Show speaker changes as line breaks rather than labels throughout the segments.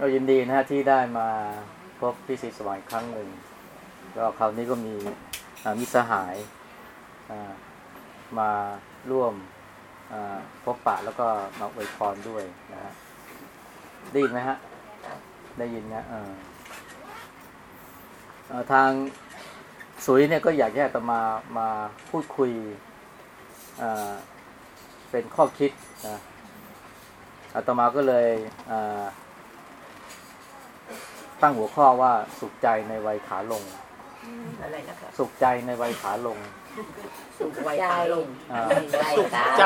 เรายินดีนะฮะที่ได้มาพบพี่ศรีสวรรค์ครั้งหนึ่งก็คราวนี้ก็มีมิสหายมาร่วมพบปะแล้วก็มาอวยพรด้วยนะฮะได้ยินไหมฮะ ได้ยินนะเออทางสุยเนี่ยก็อยากให้อาตมามาพูดคุยเป็นข้อคิดนะอาตมาก็เลยอ ตั้งหัวข้อว่าสุขใจในวัยขาลง
อะไรนะครับ
สุขใจในวัยขาลง
สุขไวขาลง
อ่า
สุขใจ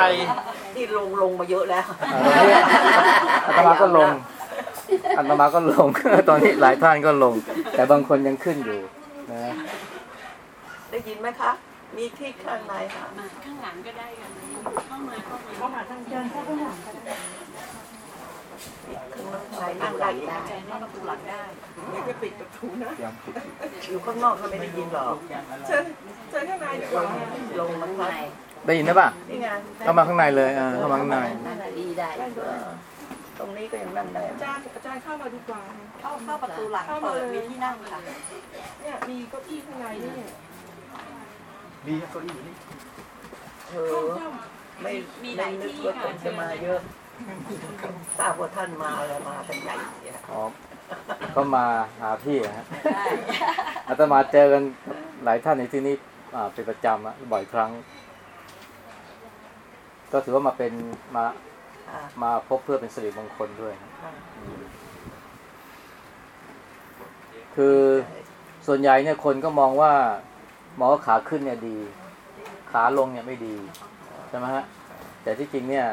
ที่ลงลงมาเยอะแล้ว
อ่าตอนนี้อาตมาก็ลงอาตมาก็ลง ตอนนี้หลายท่านก็ลง แต่บางคนยังขึ้นอยู่นะ
ได้ยินไหมคะ มีที่ข้างในค่ะ
มาข้างหลังก็ได้ค่ะเข้ามาเข้ามาเข้ามาทางเดินเข้าข้างหลังก็ได้
ข้างในนั่งได้อีก
ใจแน่ประตูหลังได้
ไม่ก็ปิดประตูนะ
ยังปิดอยู่
อยู่ข้างนอกก็ไม่ได้ยินหรอกเชิญเชิญข้างในดีกว่าลงมาครับ
ได้ยินไหมป่ะ
นี่ไง
เข้ามาข้างในเลยอ่าเข้ามาข้างใน
นั่งดีได้ตรงนี้ก็ยังนั่งได้
อาจารย์อาจารย์เข้ามาดีกว่า
เข้าเข้าประตูหลังเปิดมีที่นั่งค่ะ
เนี่ยมีเก้าอี้ข้างในนี่
ดีเก้าอี้นี่
เออไม่ไม่นึกว่าคนจะมาเยอะ ทราบว่าท่านมาแล้วมากันใหญ่เนี่ย
อ๋อก็มาหาพี่อะฮะ
ใช่
อาตมาเจอกันหลายท่านในที่นี้อ่าเป็นประจำอะบ่อยครั้ง ก็ถือว่ามาเป็นมา
อ่า
มาพบเพื่อเป็นสิริมงคลด้วยนะ
อ่า
คือส่วนใหญ่เนี่ยคนก็มองว่ามองว่าขาขึ้นเนี่ยดี ขาลงเนี่ยไม่ดี ใช่ไหมฮะ แต่ที่จริงเนี่ย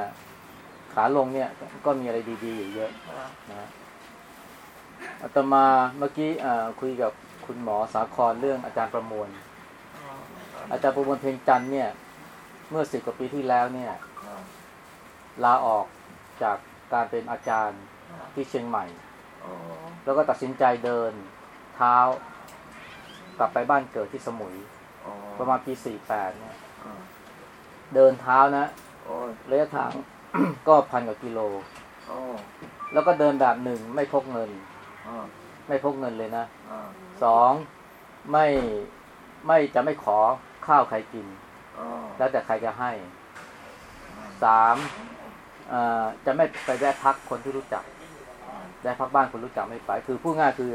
ขาลงเนี่ยก็มีอะไรดีๆอยู่เยอะ
อ่า
นะฮะอาตมาเมื่อกี้อ่าคุยกับคุณหมอสาครเรื่องอาจารย์ประมวล อาจารย์ประมวลเพ็งจันทร์เนี่ย เมื่อสิบกว่าปีที่แล้วเนี่ยลาออกจากการเป็นอาจารย์ที่เชียงใหม่
อ๋อ
แล้วก็ตัดสินใจเดินเท้ากลับไปบ้านเกิดที่สมุย
อ๋อ
ประมาณปีสี่แปดเนี่ย
อ่า
เดินเท้านะ
โอ้ย
ระยะทาง ก็พันกว่ากิโล
โอ้
แล้วก็เดินแบบหนึ่งไม่พกเงิน
อ่า
ไม่พกเงินเลยนะ
อ่า
สองไม่ไม่จะไม่ขอข้าวใครกิน
อ๋อ
แล้วแต่ใครจะให้สามเอ่อจะไม่ไปแวะพักคนที่รู้จักได้พักบ้านคนรู้จักไม่ไป คือพูดง่ายคือ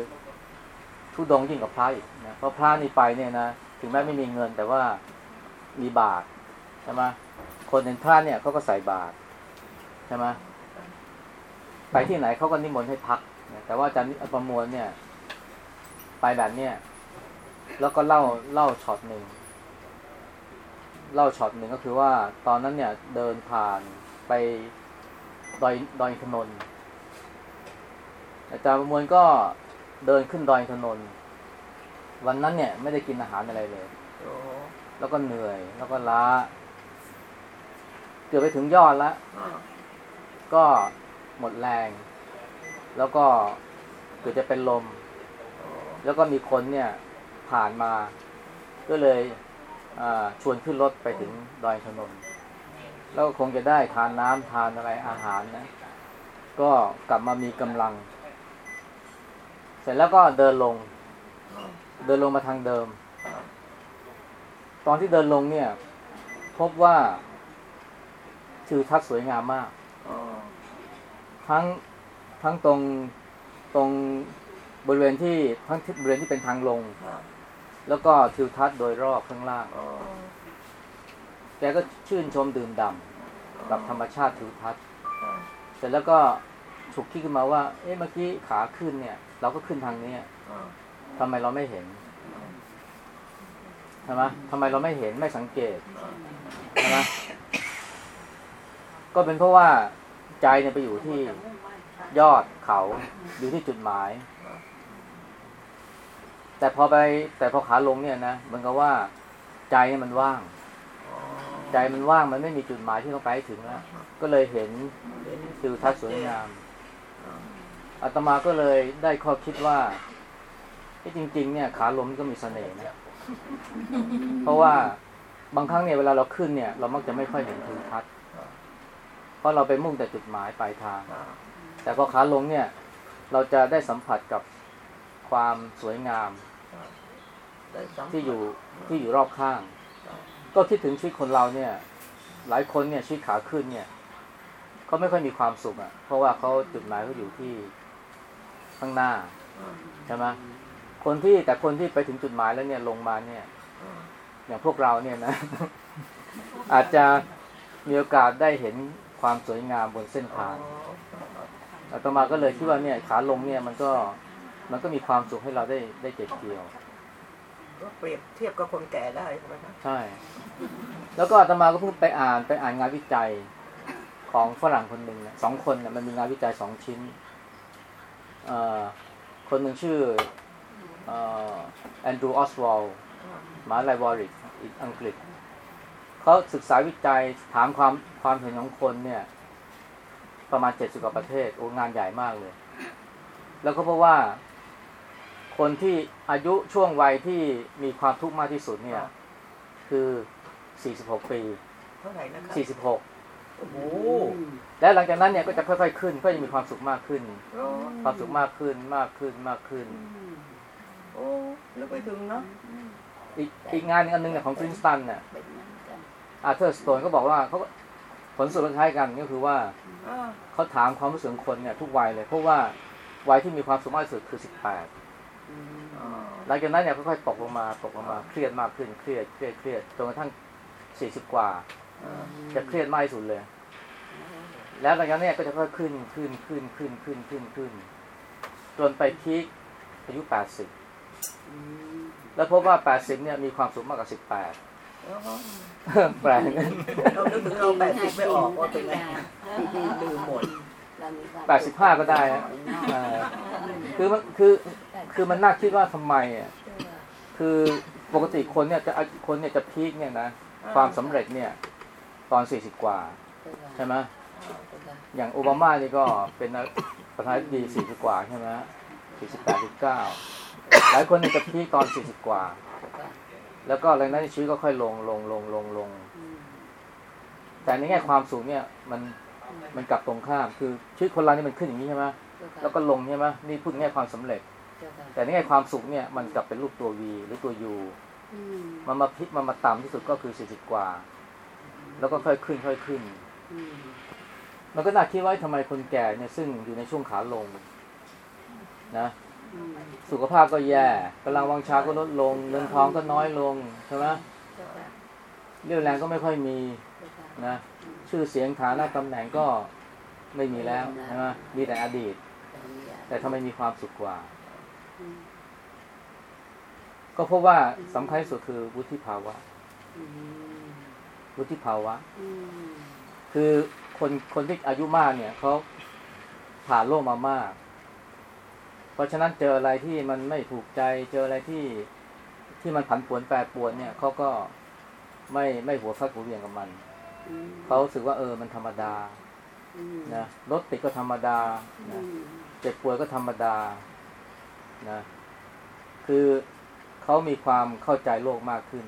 ทุดงค์ยิ่งกับพระอีกนะเพราะพระนี่ไปเนี่ยนะถึงแม้ไม่มีเงินแต่ว่ามีบาตรใช่ไหมคนเป็นพระเนี่ยเขาก็ใส่บาตรใช่ไหมไปที่ไหนเขาก็นิมนต์ให้พักนะแต่ว่าอาจารย์ประมวลเนี่ย ไปแบบเนี้ยแล้วก็เล่าเล่าช็อตหนึ่งเล่าช็อตหนึ่งก็คือว่า ตอนนั้นเนี่ย เดินผ่านไปดอยดอยอินทนนท์อาจารย์ประมวลก็เดินขึ้นดอยอินทนนท์วันนั้นเนี่ย ไม่ได้กินอาหารอะไรเลย
โอ้
แล้วก็เหนื่อย แล้วก็ล้าเกือบไปถึงยอดแล้ว
อ่า
ก็หมดแรง แล้วก็เกือบจะเป็นลม แล้วก็มีคนเนี่ยผ่านมา ก็เลยชวนขึ้นรถไปถึงดอยอินนแล้วคงจะได้ทานน้ำทานอะไรอาหารนะ ก็กลับมามีกำลัง เสร็จแล้วก็เดินลง เดินลงมาทางเดิม ตอนที่เดินลงเนี่ย พบว่าทิวทัศน์สวยงามมาก ทั้งทั้งตรงตรงบริเวณที่ทั้งที่บริเวณที่เป็นทางลง
อ่า
แล้วก็ทิวทัศน์โดยรอบข้างล่าง
อ๋อ
แกก็ชื่นชมดื่มด่ำกับธรรมชาติทิวทัศน์
อ่า
เสร็จแล้วก็ฉุกคิดขึ้นมาว่า เอ๊ะเมื่อกี้ขาขึ้นเนี่ย เราก็ขึ้นทางนี้
อ่า
ทำไมเราไม่เห็นใช่ไหมทำไมเราไม่เห็นไม่สังเกตใช่ไหมก็เป็นเพราะว่า ใจเนี่ยไปอยู่ที่ยอดเขาอยู่ที่จุดหมาย แต่พอไป แต่พอขาลงเนี่ยนะมันก็ว่าใจเนี่ยมันว่าง ใจมันว่างมันไม่มีจุดหมายที่ต้องไปถึงแล้วก็เลยเห็นทิวทัศน์สวยงาม
อา
ตมาก็เลยได้ข้อคิดว่าที่จริง ๆ เนี่ย ขาลงนี่ก็มีเสน่ห์นะเพราะว่าบางครั้งเนี่ยเวลาเราขึ้นเนี่ย เรามักจะไม่ค่อยเห็นทิวทัศน์ ราะเราไปมุ่งแต่จุดหมายปลายทาง
อ่า
แต่พอขาลงเนี่ย เราจะได้สัมผัสกับความสวยงาม
ได้สัมผัส
ที่อยู่ที่อยู่รอบข้าง ก็คิดถึงชีวิตคนเราเนี่ย หลายคนเนี่ยชีวิตขาขึ้นเนี่ยเขาไม่ค่อยมีความสุขอะ่ะ เพราะว่าเขาจุดหมายเขาอยู่ที่ข้างหน้า
อืม
ใช่ไหมคนที่แต่คนที่ไปถึงจุดหมายแล้วเนี่ยลงมาเนี่ย
อืม
อย่างพวกเราเนี่ยนะ อาจจะมีโอกาสได้เห็น ความสวยงามบนเส้น
อ๋อ
ทางอาตมาก็เลยคิดว่าเนี่ยขาลงเนี่ยมันก็มันก็มีความสุขให้เราได้ได้เก็บเกี่ยว
ก็เปรียบเทียบกับคนแก่ได้ใช่ไหมครับ
ใช่ แล้วก็อาตมาก็เพิ่งไปอ่านไปอ่านงานวิจัยของฝรั่งคนหนึ่งเนี่ยสองคนเนี่ยมันมีงานวิจัยสองชิ้นเอ่อคนหนึ่งชื่อเอ่อแอนดรูว์ออสวอลมหาลัยวอริกอีกอังกฤษ เขาศึกษาวิจัยถามความความเห็นของคนเนี่ย ประมาณเจ็ดสิบกว่าประเทศโอ้งานใหญ่มากเลย แล้วก็เพราะว่า คนที่อายุช่วงวัยที่มีความทุกข์มากที่สุดเนี่ย คือ46ปี
เท่าไหร่นะครับ
46
โอ้โห
และหลังจากนั้นเนี่ยก็จะค่อยๆขึ้นก็จะมีความสุขมากขึ้น
โอ้
ความสุขมากขึ้นมากขึ้นมากขึ้น
โอ้นึกไปถึงเนาะ
อีกอีกงานอันหนึงเนี่ยของปรินสตันเนี่ย อาร์เธอร์สโตนก็บอกว่าเขาก็ผลสรุปคล้ายๆกันก็คือว่า
อ่า
เขาถามความรู้สึกของคนเนี่ยทุกวัยเลยเพราะว่าวัยที่มีความสุขมากที่สุดคือ18
อ่า
หลังจากนั้นเนี่ยค่อยๆตกลงมาตกลงมาเครียดมากขึ้นเครียดเครียดเครียดจนกระทั่ง40กว่า
อ่า
จะเครียดมากที่สุดเลย แล้วหลังจากนั้นเนี่ยก็จะค่อยขึ้นขึ้นขึ้นขึ้นขึ้นขึ้นขึ้นจนไปพีคอายุ80แล้วพบว่า80เนี่ยมีความสุขมากกว่า
อ๋อ
18 แปลก
เรานึกถึงเราแปดสิบไม่ออกว่าเป็นไงลืมหมด
85ก็ได้นะเออคือมันคือคือมันน่าคิดว่าทำไมอะคือปกติคนเนี่ยจะคนเนี่ยจะพีคเนี่ยนะความสำเร็จเนี่ย ตอน40กว่า ใช่ไหมอย่างโอบามานี่ก็เป็นประธานาธิบดี40กว่าใช่ไหม48 49หลายคนเนี่ยจะพีคตอน40กว่า แล้วก็หลังจากนั้นชีวิตก็ค่อยลงลงลงลงลง แต่ในแง่ความสูงเนี่ย มันมันกลับตรงข้าม คือชีวิตคนเรานี่มันขึ้นอย่างนี้ใช่ไหมแล้วก็ลงใช่ไหมนี่พูดในแง่ความสำเร็จ แต่ในแง่ความสูงเนี่ยมันกลับเป็นรูปตัว V หรือตัว U มันมาพลิกมันมาต่ำที่สุดก็คือ40กว่า แล้วก็ค่อยขึ้นค่อยขึ้นมันก็น่าคิดว่าทำไมคนแก่เนี่ยซึ่งอยู่ในช่วงขาลงนะ สุขภาพก็แย่กำลังวังชาก็ลดลง เงินทองก็น้อยลงใช่ไหมเรี่ยวแรงก็ไม่ค่อยมีนะชื่อเสียงฐานะตำแหน่งก็ไม่มีแล้วใช่ไหมมีแต่อดีต แต่ทำไมมีความสุขกว่า ก็เพราะว่าสำคัญที่สุดคือวุฒิภาวะวุฒิภาวะคือคนคนที่อายุมากเนี่ยเขาผ่านโลกมามาก เพราะฉะนั้นเจออะไรที่มันไม่ถูกใจ เจออะไรที่ที่มันผันผวนแปรปรวนเนี่ยเขาก็ไม่ไม่หัวฟัดหัวเหวี่ยงกับมันเขารู้สึกว่าเออมันธรรมดานะรถติดก็ธรรมดานะเจ็บป่วยก็ธรรมดานะคือเขามีความเข้าใจโลกมากขึ้น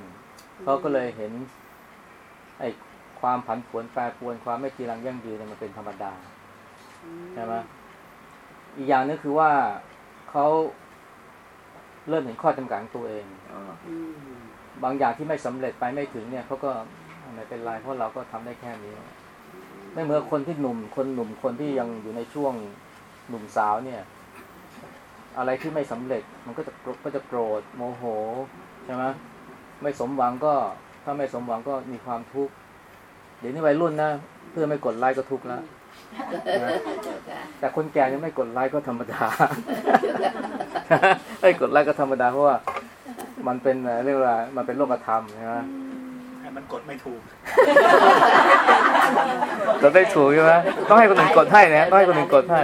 เขาก็เลยเห็นไอ้ความผันผวนแปรปรวนความไม่จีรังยั่งยืนเนี่ยมันเป็นธรรมดาใช่ไหมอีกอย่างนึงคือว่า เขาเริ่มเห็นข้อจำกัดของตัวเอง
อ่า
บางอย่างที่ไม่สำเร็จไปไม่ถึงเนี่ยเขาก็ไม่เป็นไรเพราะเราก็ทำได้แค่นี้ ไม่เหมือนคนที่หนุ่ม คนหนุ่มคนที่ยังอยู่ในช่วงหนุ่มสาวเนี่ย อะไรที่ไม่สำเร็จมันก็จะโกรก็จะโกรธโมโหใช่ไหมไม่สมหวังก็ ถ้าไม่สมหวังก็มีความทุกข์เดี๋ยวนี้วัยรุ่นนะเพื่อไม่กดไลค์ก็ทุกข์แล้วนะแต่คนแก่ยังไม่กดไลค์ก็ธรรมดา ไอ้ยกดไลค์ก็ธรรมดาเพราะว่า มันเป็นเอ่อเรียกว่ามันเป็นโลกธรรมใช่ไหม
ให้มันกดไม่ถูก
กดได้ถูกใช่ไหมต้องให้คนอื่นกดให้นะต้องให้คนอื่นกดให้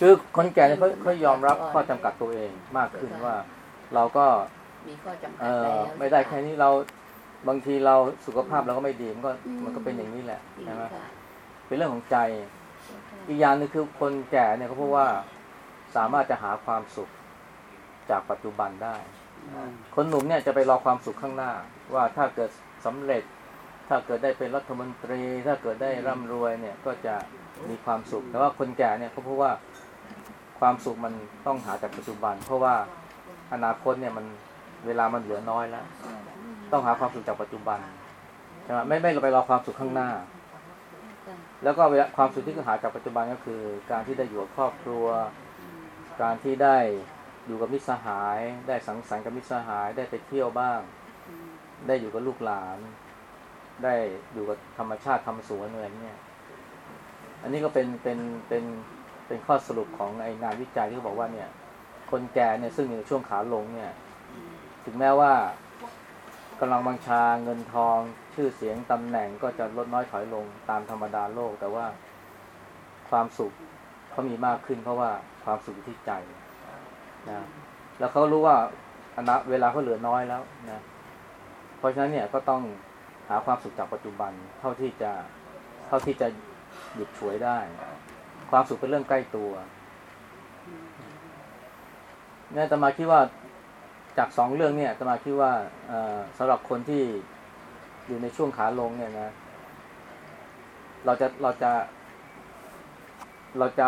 คือคนแก่เนี่ยเขาเขายอมรับข้อจำกัดตัวเองมากขึ้นว่า เราก็
มีข้อจำกั
เอ
ด
อ
แล้ว
ไม่ได้แค่นี้เราบางทีเราสุขภาพเราก็ไม่ดีมันก็มันก็เป็นอย่างนี้แหละ
จริง
ใช่ไหม
ค่ะ
เป็นเรื่องของใจ อีกอย่างหนึงคือคนแก่เนี่ยเขาพูดว่าสามารถจะหาความสุขจากปัจจุบันได้ คนหนุ่มเนี่ยจะไปรอความสุขข้างหน้า ว่าถ้าเกิดสำเร็จ ถ้าเกิดได้เป็นรัฐมนตรี ถ้าเกิดได้ร่ำรวยเนี่ยก็จะมีความสุข แต่ว่าคนแก่เนี่ยเขาพบว่าความสุขมันต้องหาจากปัจจุบัน เพราะว่าอนาคตเนี่ยมันเวลามันเหลือน้อยแล้ว ต้องหาความสุขจากปัจจุบันใช่ไหมไม่ไม่ไปรอความสุขข้างหน้า แล้วก็ความสุขที่หาจากปัจจุบันก็คือ การที่ได้อยู่กับครอบครัว การที่ได้อยู่กับมิตรสหาย ได้สังสรรค์กับมิตรสหาย ได้ไปเที่ยวบ้าง ได้อยู่กับลูกหลาน ได้อยู่กับธรรมชาติทำสวนอะไรเนี่ย อันนี้ก็เป็นเป็นเป็นเป็นข้อสรุปของไอ้งานวิจัยที่เขาบอกว่าเนี่ย คนแก่เนี่ยซึ่งอยู่ในช่วงขาลงเนี่ย ถึงแม้ว่ากำลังบังชาเงินทอง ชื่อเสียงตำแหน่งก็จะลดน้อยถอยลงตามธรรมดาโลก แต่ว่าความสุขเขามีมากขึ้น เพราะว่าความสุขที่ใจนะแล้วเขารู้ว่าอนาเวลาเขาเหลือน้อยแล้วนะเพราะฉะนั้นเนี่ยก็ต้องหาความสุขจากปัจจุบันเท่าที่จะเท่าที่จะหยุดฉวยได้ ความสุขเป็นเรื่องใกล้ตัวเนี่ยตมาคิดว่าจากสองเรื่องเนี่ยตมาคิดว่าเออสำหรับคนที่ อยู่ในช่วงขาลงเนี่ยนะ เราจะเราจะ เราจะ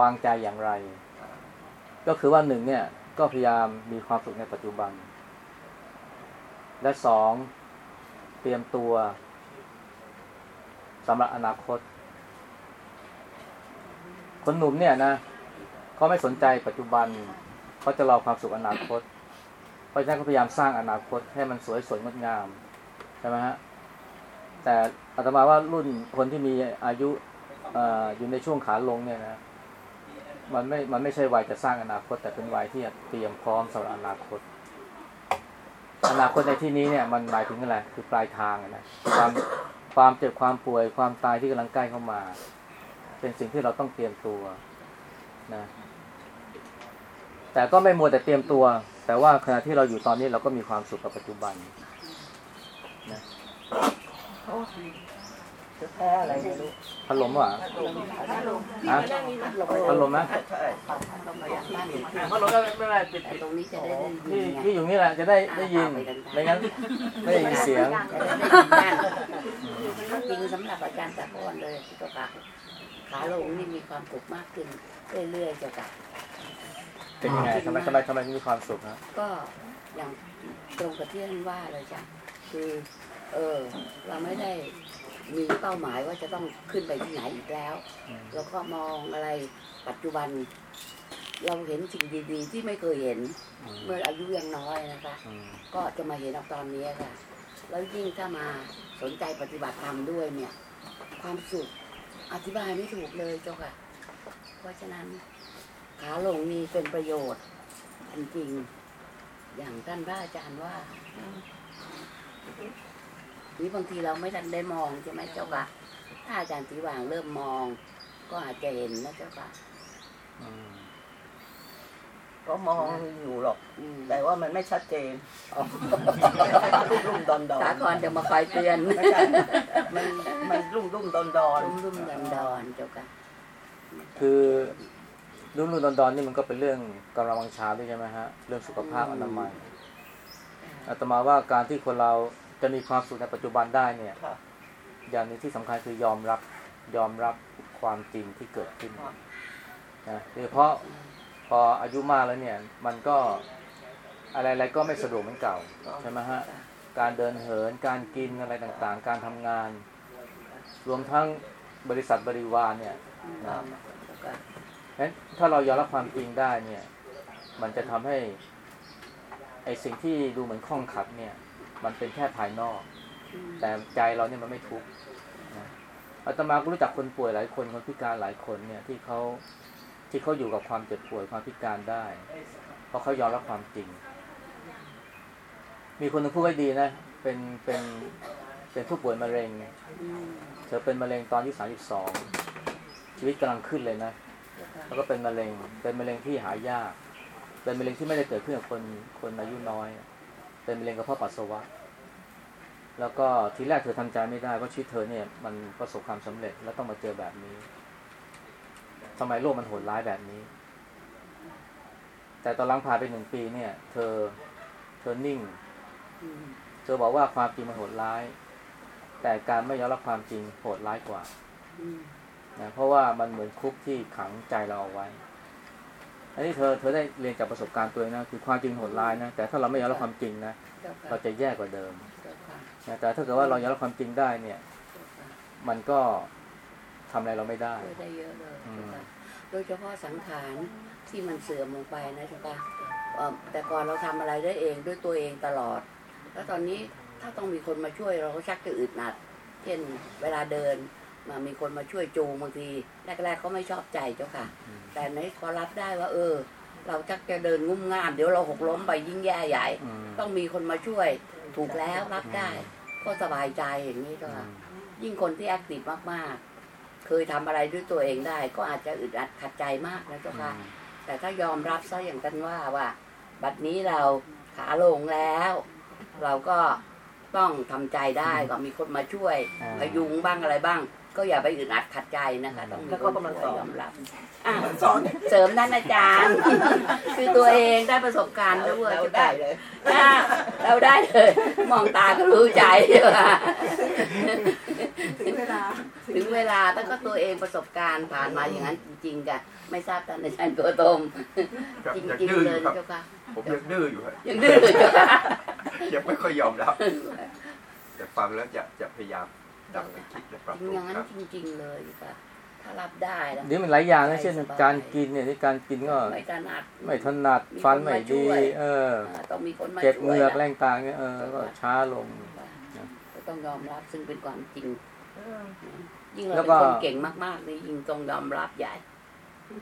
วางใจอย่างไร ก็คือว่าหนึ่งเนี่ย ก็พยายามมีความสุขในปัจจุบัน และสองเตรียมตัวสำหรับอนาคต คนหนุ่มเนี่ยนะเขาไม่สนใจปัจจุบันเขาจะรอความสุขอนาคต เพราะฉะนั้นเขาพยายามสร้างอนาคตให้มันสวยสวยงดงาม ใช่ไหมฮะแต่อาตมาว่ารุ่นคนที่มีอายุออยู่ในช่วงขาลงเนี่ยนะมันไม่ มันไม่ใช่วัยจะสร้างอนาคต แต่เป็นวัยที่เตรียมพร้อมสำหรับอนาคต อนาคตในที่นี้เนี่ยมันหมายถึงอะไรคือปลายทางนะความความเจ็บความป่วยความตายที่กำลังใกล้เข้ามา เป็นสิ่งที่เราต้องเตรียมตัวนะแต่ก็ไม่มัวแต่เตรียมตัว แต่ว่าขณะที่เราอยู่ตอนนี้เราก็มีความสุขกับปัจจุบัน นะ
จะแพ้อะไรไม่รู้
พัดลมวะฮะพัดลมไหม
ใช่
พัดลมไม่ไม่ไม่ปิด
แต่
ปิด
ตรงนี้จะได้ได้ยิ
ที่
นไง
ที่อยู่นี่แหละจะได้ได้ยินไม่งั้นไม่ได้ยินเสียง
จะได้ได้ยินบ้างจริงสำหรับอาจารย์ตะพอนเลยที่ก็ค่ะขาลงนี่มีความสุขมากขึ้นเรื่อยๆเจ้าค่ะ
เป็นยังไงทำไมทำไมทำไมมีความสุขฮะ
ก็อย่างตรงกับที่ท่านว่าเลยจ้ะ คือ เออ เราไม่ได้มีเป้าหมายว่าจะต้องขึ้นไปที่ไหนอีกแล้ว
อืม
แล้วก็มองอะไรปัจจุบัน เราเห็นสิ่งดีๆ ที่ไม่เคยเห็น
อืม
เมื่ออายุยังน้อยนะคะ
อืม
ก็จะมาเห็นเอาตอนนี้ค่ะ แล้วยิ่งถ้ามาสนใจปฏิบัติธรรมด้วยเนี่ย ความสุขอธิบายไม่ถูกเลยเจ้าค่ะ เพราะฉะนั้นขาลงนี่เป็นประโยชน์จริงๆอย่างท่านพระอาจารย์ว่า นี่บางทีเราไม่ทันได้มองใช่ไหมเจ้าค่ะถ้าอาจารย์สีว่างเริ่มมอง ก็อาจจะเห็นนะเจ้าค่ะ
อืม
ก็มองอยู่หรอก
อืม
แต่ว่ามันไม่ชัดเจน
อ๋อ
รุ่มๆดอนดอน
สาครจะมาคอยเตือน
ไม่ใช่มันมันรุ่มรุ่มๆดอนดอน
รุ่มรุ่มดันดอนๆเจ้าค่ะ
คือรุ่นรุ่นดอนๆนี่มันก็เป็นเรื่องกำลังวังชาด้วยใช่ไหมฮะ เรื่องสุขภาพอนามัย อาตมาว่าการที่คนเราจะมีความสุขในปัจจุบันได้เนี่ย
ค่ะ
อย่างหนึงที่สำคัญคือยอมรับยอมรับความจริงที่เกิดขึ้นนะโดยเฉพาะพออายุมากแล้วเนี่ย มันก็อะไรๆก็ไม่สะดวกเหมือนเก่าใช่ไหมฮะการเดินเหินการกินอะไรต่างๆ การทำงาน รวมทั้งบริษัทบริวารเนี่ยนะ
เจ้าค่ะ
งั้นถ้าเรายอมรับความจริงได้เนี่ย มันจะทำให้ ไอสิ่งที่ดูเหมือนข้องขัดเนี่ย มันเป็นแค่ภายนอก
อืม
แต่ใจเราเนี่ยมันไม่ทุกข์นะอาตมาก็รู้จักคนป่วยหลายคนคนพิการหลายคนเนี่ยที่เขาที่เขาอยู่กับความเจ็บป่วยความพิการได้ เพราะเขายอมรับความจริง มีคนหนึงพูดไว้ดีนะเป็นเป็นเป็นผู้ป่วยมะเร็ง
อืม
เธอเป็นมะเร็งตอนที่สามสิบสองชีวิตกำลังขึ้นเลยนะ
เจ้าค่ะ
แล้วก็เป็นมะเร็งเป็นมะเร็งที่หายาก เป็นมะเร็งที่ไม่ได้เกิดขึ้นกับคนคนอายุน้อย เป็นมะเร็งกระเพาะปัสสาวะ แล้วก็ทีแรกเธอทำใจไม่ได้ว่าชีวิตเธอเนี่ยมันประสบความสำเร็จแล้วต้องมาเจอแบบนี้ทำไมโลกมันโหดร้ายแบบนี้ แต่ตอนหลังผ่านไปหนึ่งปีเนี่ย เธอเธอนิ่ง เธอบอกว่าความจริงมันโหดร้าย แต่การไม่ยอมรับความจริงโหดร้ายกว่านะเพราะว่ามันเหมือนคุกที่ขังใจเราเอาไว้ อันนี้เธอเธอได้เรียนจากประสบการณ์ตัวเองนะคือความจริงโหดร้ายนะแต่ถ้าเราไม่ยอมรับความจริงนะ
เจ้าค่ะ
เราจะแย่กว่าเดิม
เจ้าค่ะ
นะแต่ถ้าเกิดว่าเรายอมรับความจริงได้เนี่ย
เจ้าค่ะ
มันก็ทำอะไรเราไม่ได้
ช่วยได้เยอะเลย
อืม
เจ้าค่ะโดยเฉพาะสังขารที่มันเสื่อมลงไปนะเจ้าค่ะเอ่อแต่ก่อนเราทำอะไรได้เองด้วยตัวเองตลอด แล้วตอนนี้ถ้าต้องมีคนมาช่วยเราก็ชักจะอึดอัด เช่นเวลาเดินมามีคนมาช่วยจูงบางทีแรกๆก็ไม่ชอบใจเจ้าค่ะ แต่ในพอรับได้ว่า เออ เราชักจะเดินงุ่มง่าม เดี๋ยวเราหกล้มไปยิ่งแย่ใหญ่
อืม
ต้องมีคนมาช่วยถูกแล้วรับได้ ก็สบายใจอย่างนี้เจ้าค่ะยิ่งคนที่แอคทีฟมากๆ เคยทำอะไรด้วยตัวเองได้ ก็อาจจะอึดอัดขัดใจมากนะเจ้าค่ะ แต่ถ้ายอมรับซะอย่างกันว่าว่า บัดนี้เราขาลงแล้ว เราก็ต้องทำใจได้ก็มีคนมาช่วย
อ่า
พยุงบ้างอะไรบ้าง ก็อย่าไปอึดอัดขัดใจนะคะต้องมี
แล้ว
ค
ก็
น
กำลัง
ช่วย
สอน
ยอมรับอะ
สอน
เสริมด้านอาจารย์ คือตัวเองได้ประสบการณ์ด้วย
เราได้เลย
อะเราได้เลย มองตาก็รู้ใจว่า
ถึงเวลา
ถึงเวลาถ้าก็ตัวเองประสบการณ์ผ่านมาอย่างนั้นจริงๆกะไม่ทราบท่านอาจารย์ตัวตม
ครับ
จ
ยัง
ริง
ดื้อ
ๆ
อ
เลย
ยู่ครับ
เจ้าค่ะ
ผมยังดื้ออยู่ครับ
ยังดื้อเจ้าค่ะ
ยังไม่ค่อยยอมรับแต่ฟังแล้วจะจะพยายาม ดักไปคิดและปรับ
จริ
ป
ง
รุ
องย่างนั้น
ครับ
จริง ๆ เลยค่ะ ถ้ารับได้แล้ว
เดี๋ยวมันหลายอย่างนะเช่น
สบาย
การกินเนี่ยที่การกินก็
ไม่ถนัด
ไม่ถนัดฟันไม่ดีเออ
อ่าต้องมีคนมา
เจ็บ
ช่
เห
วย
งือก
นะ
แรงต่างเนี่ยเออก็ช้าลง
ก็ต้องยอมรับซึ่งเป็นความจริง
เออ
ยิ่ง
แล้
เรา
ว
เป็
ก็
นคนเก่งมากๆนี่ยิ่งต้องยอมรับใหญ่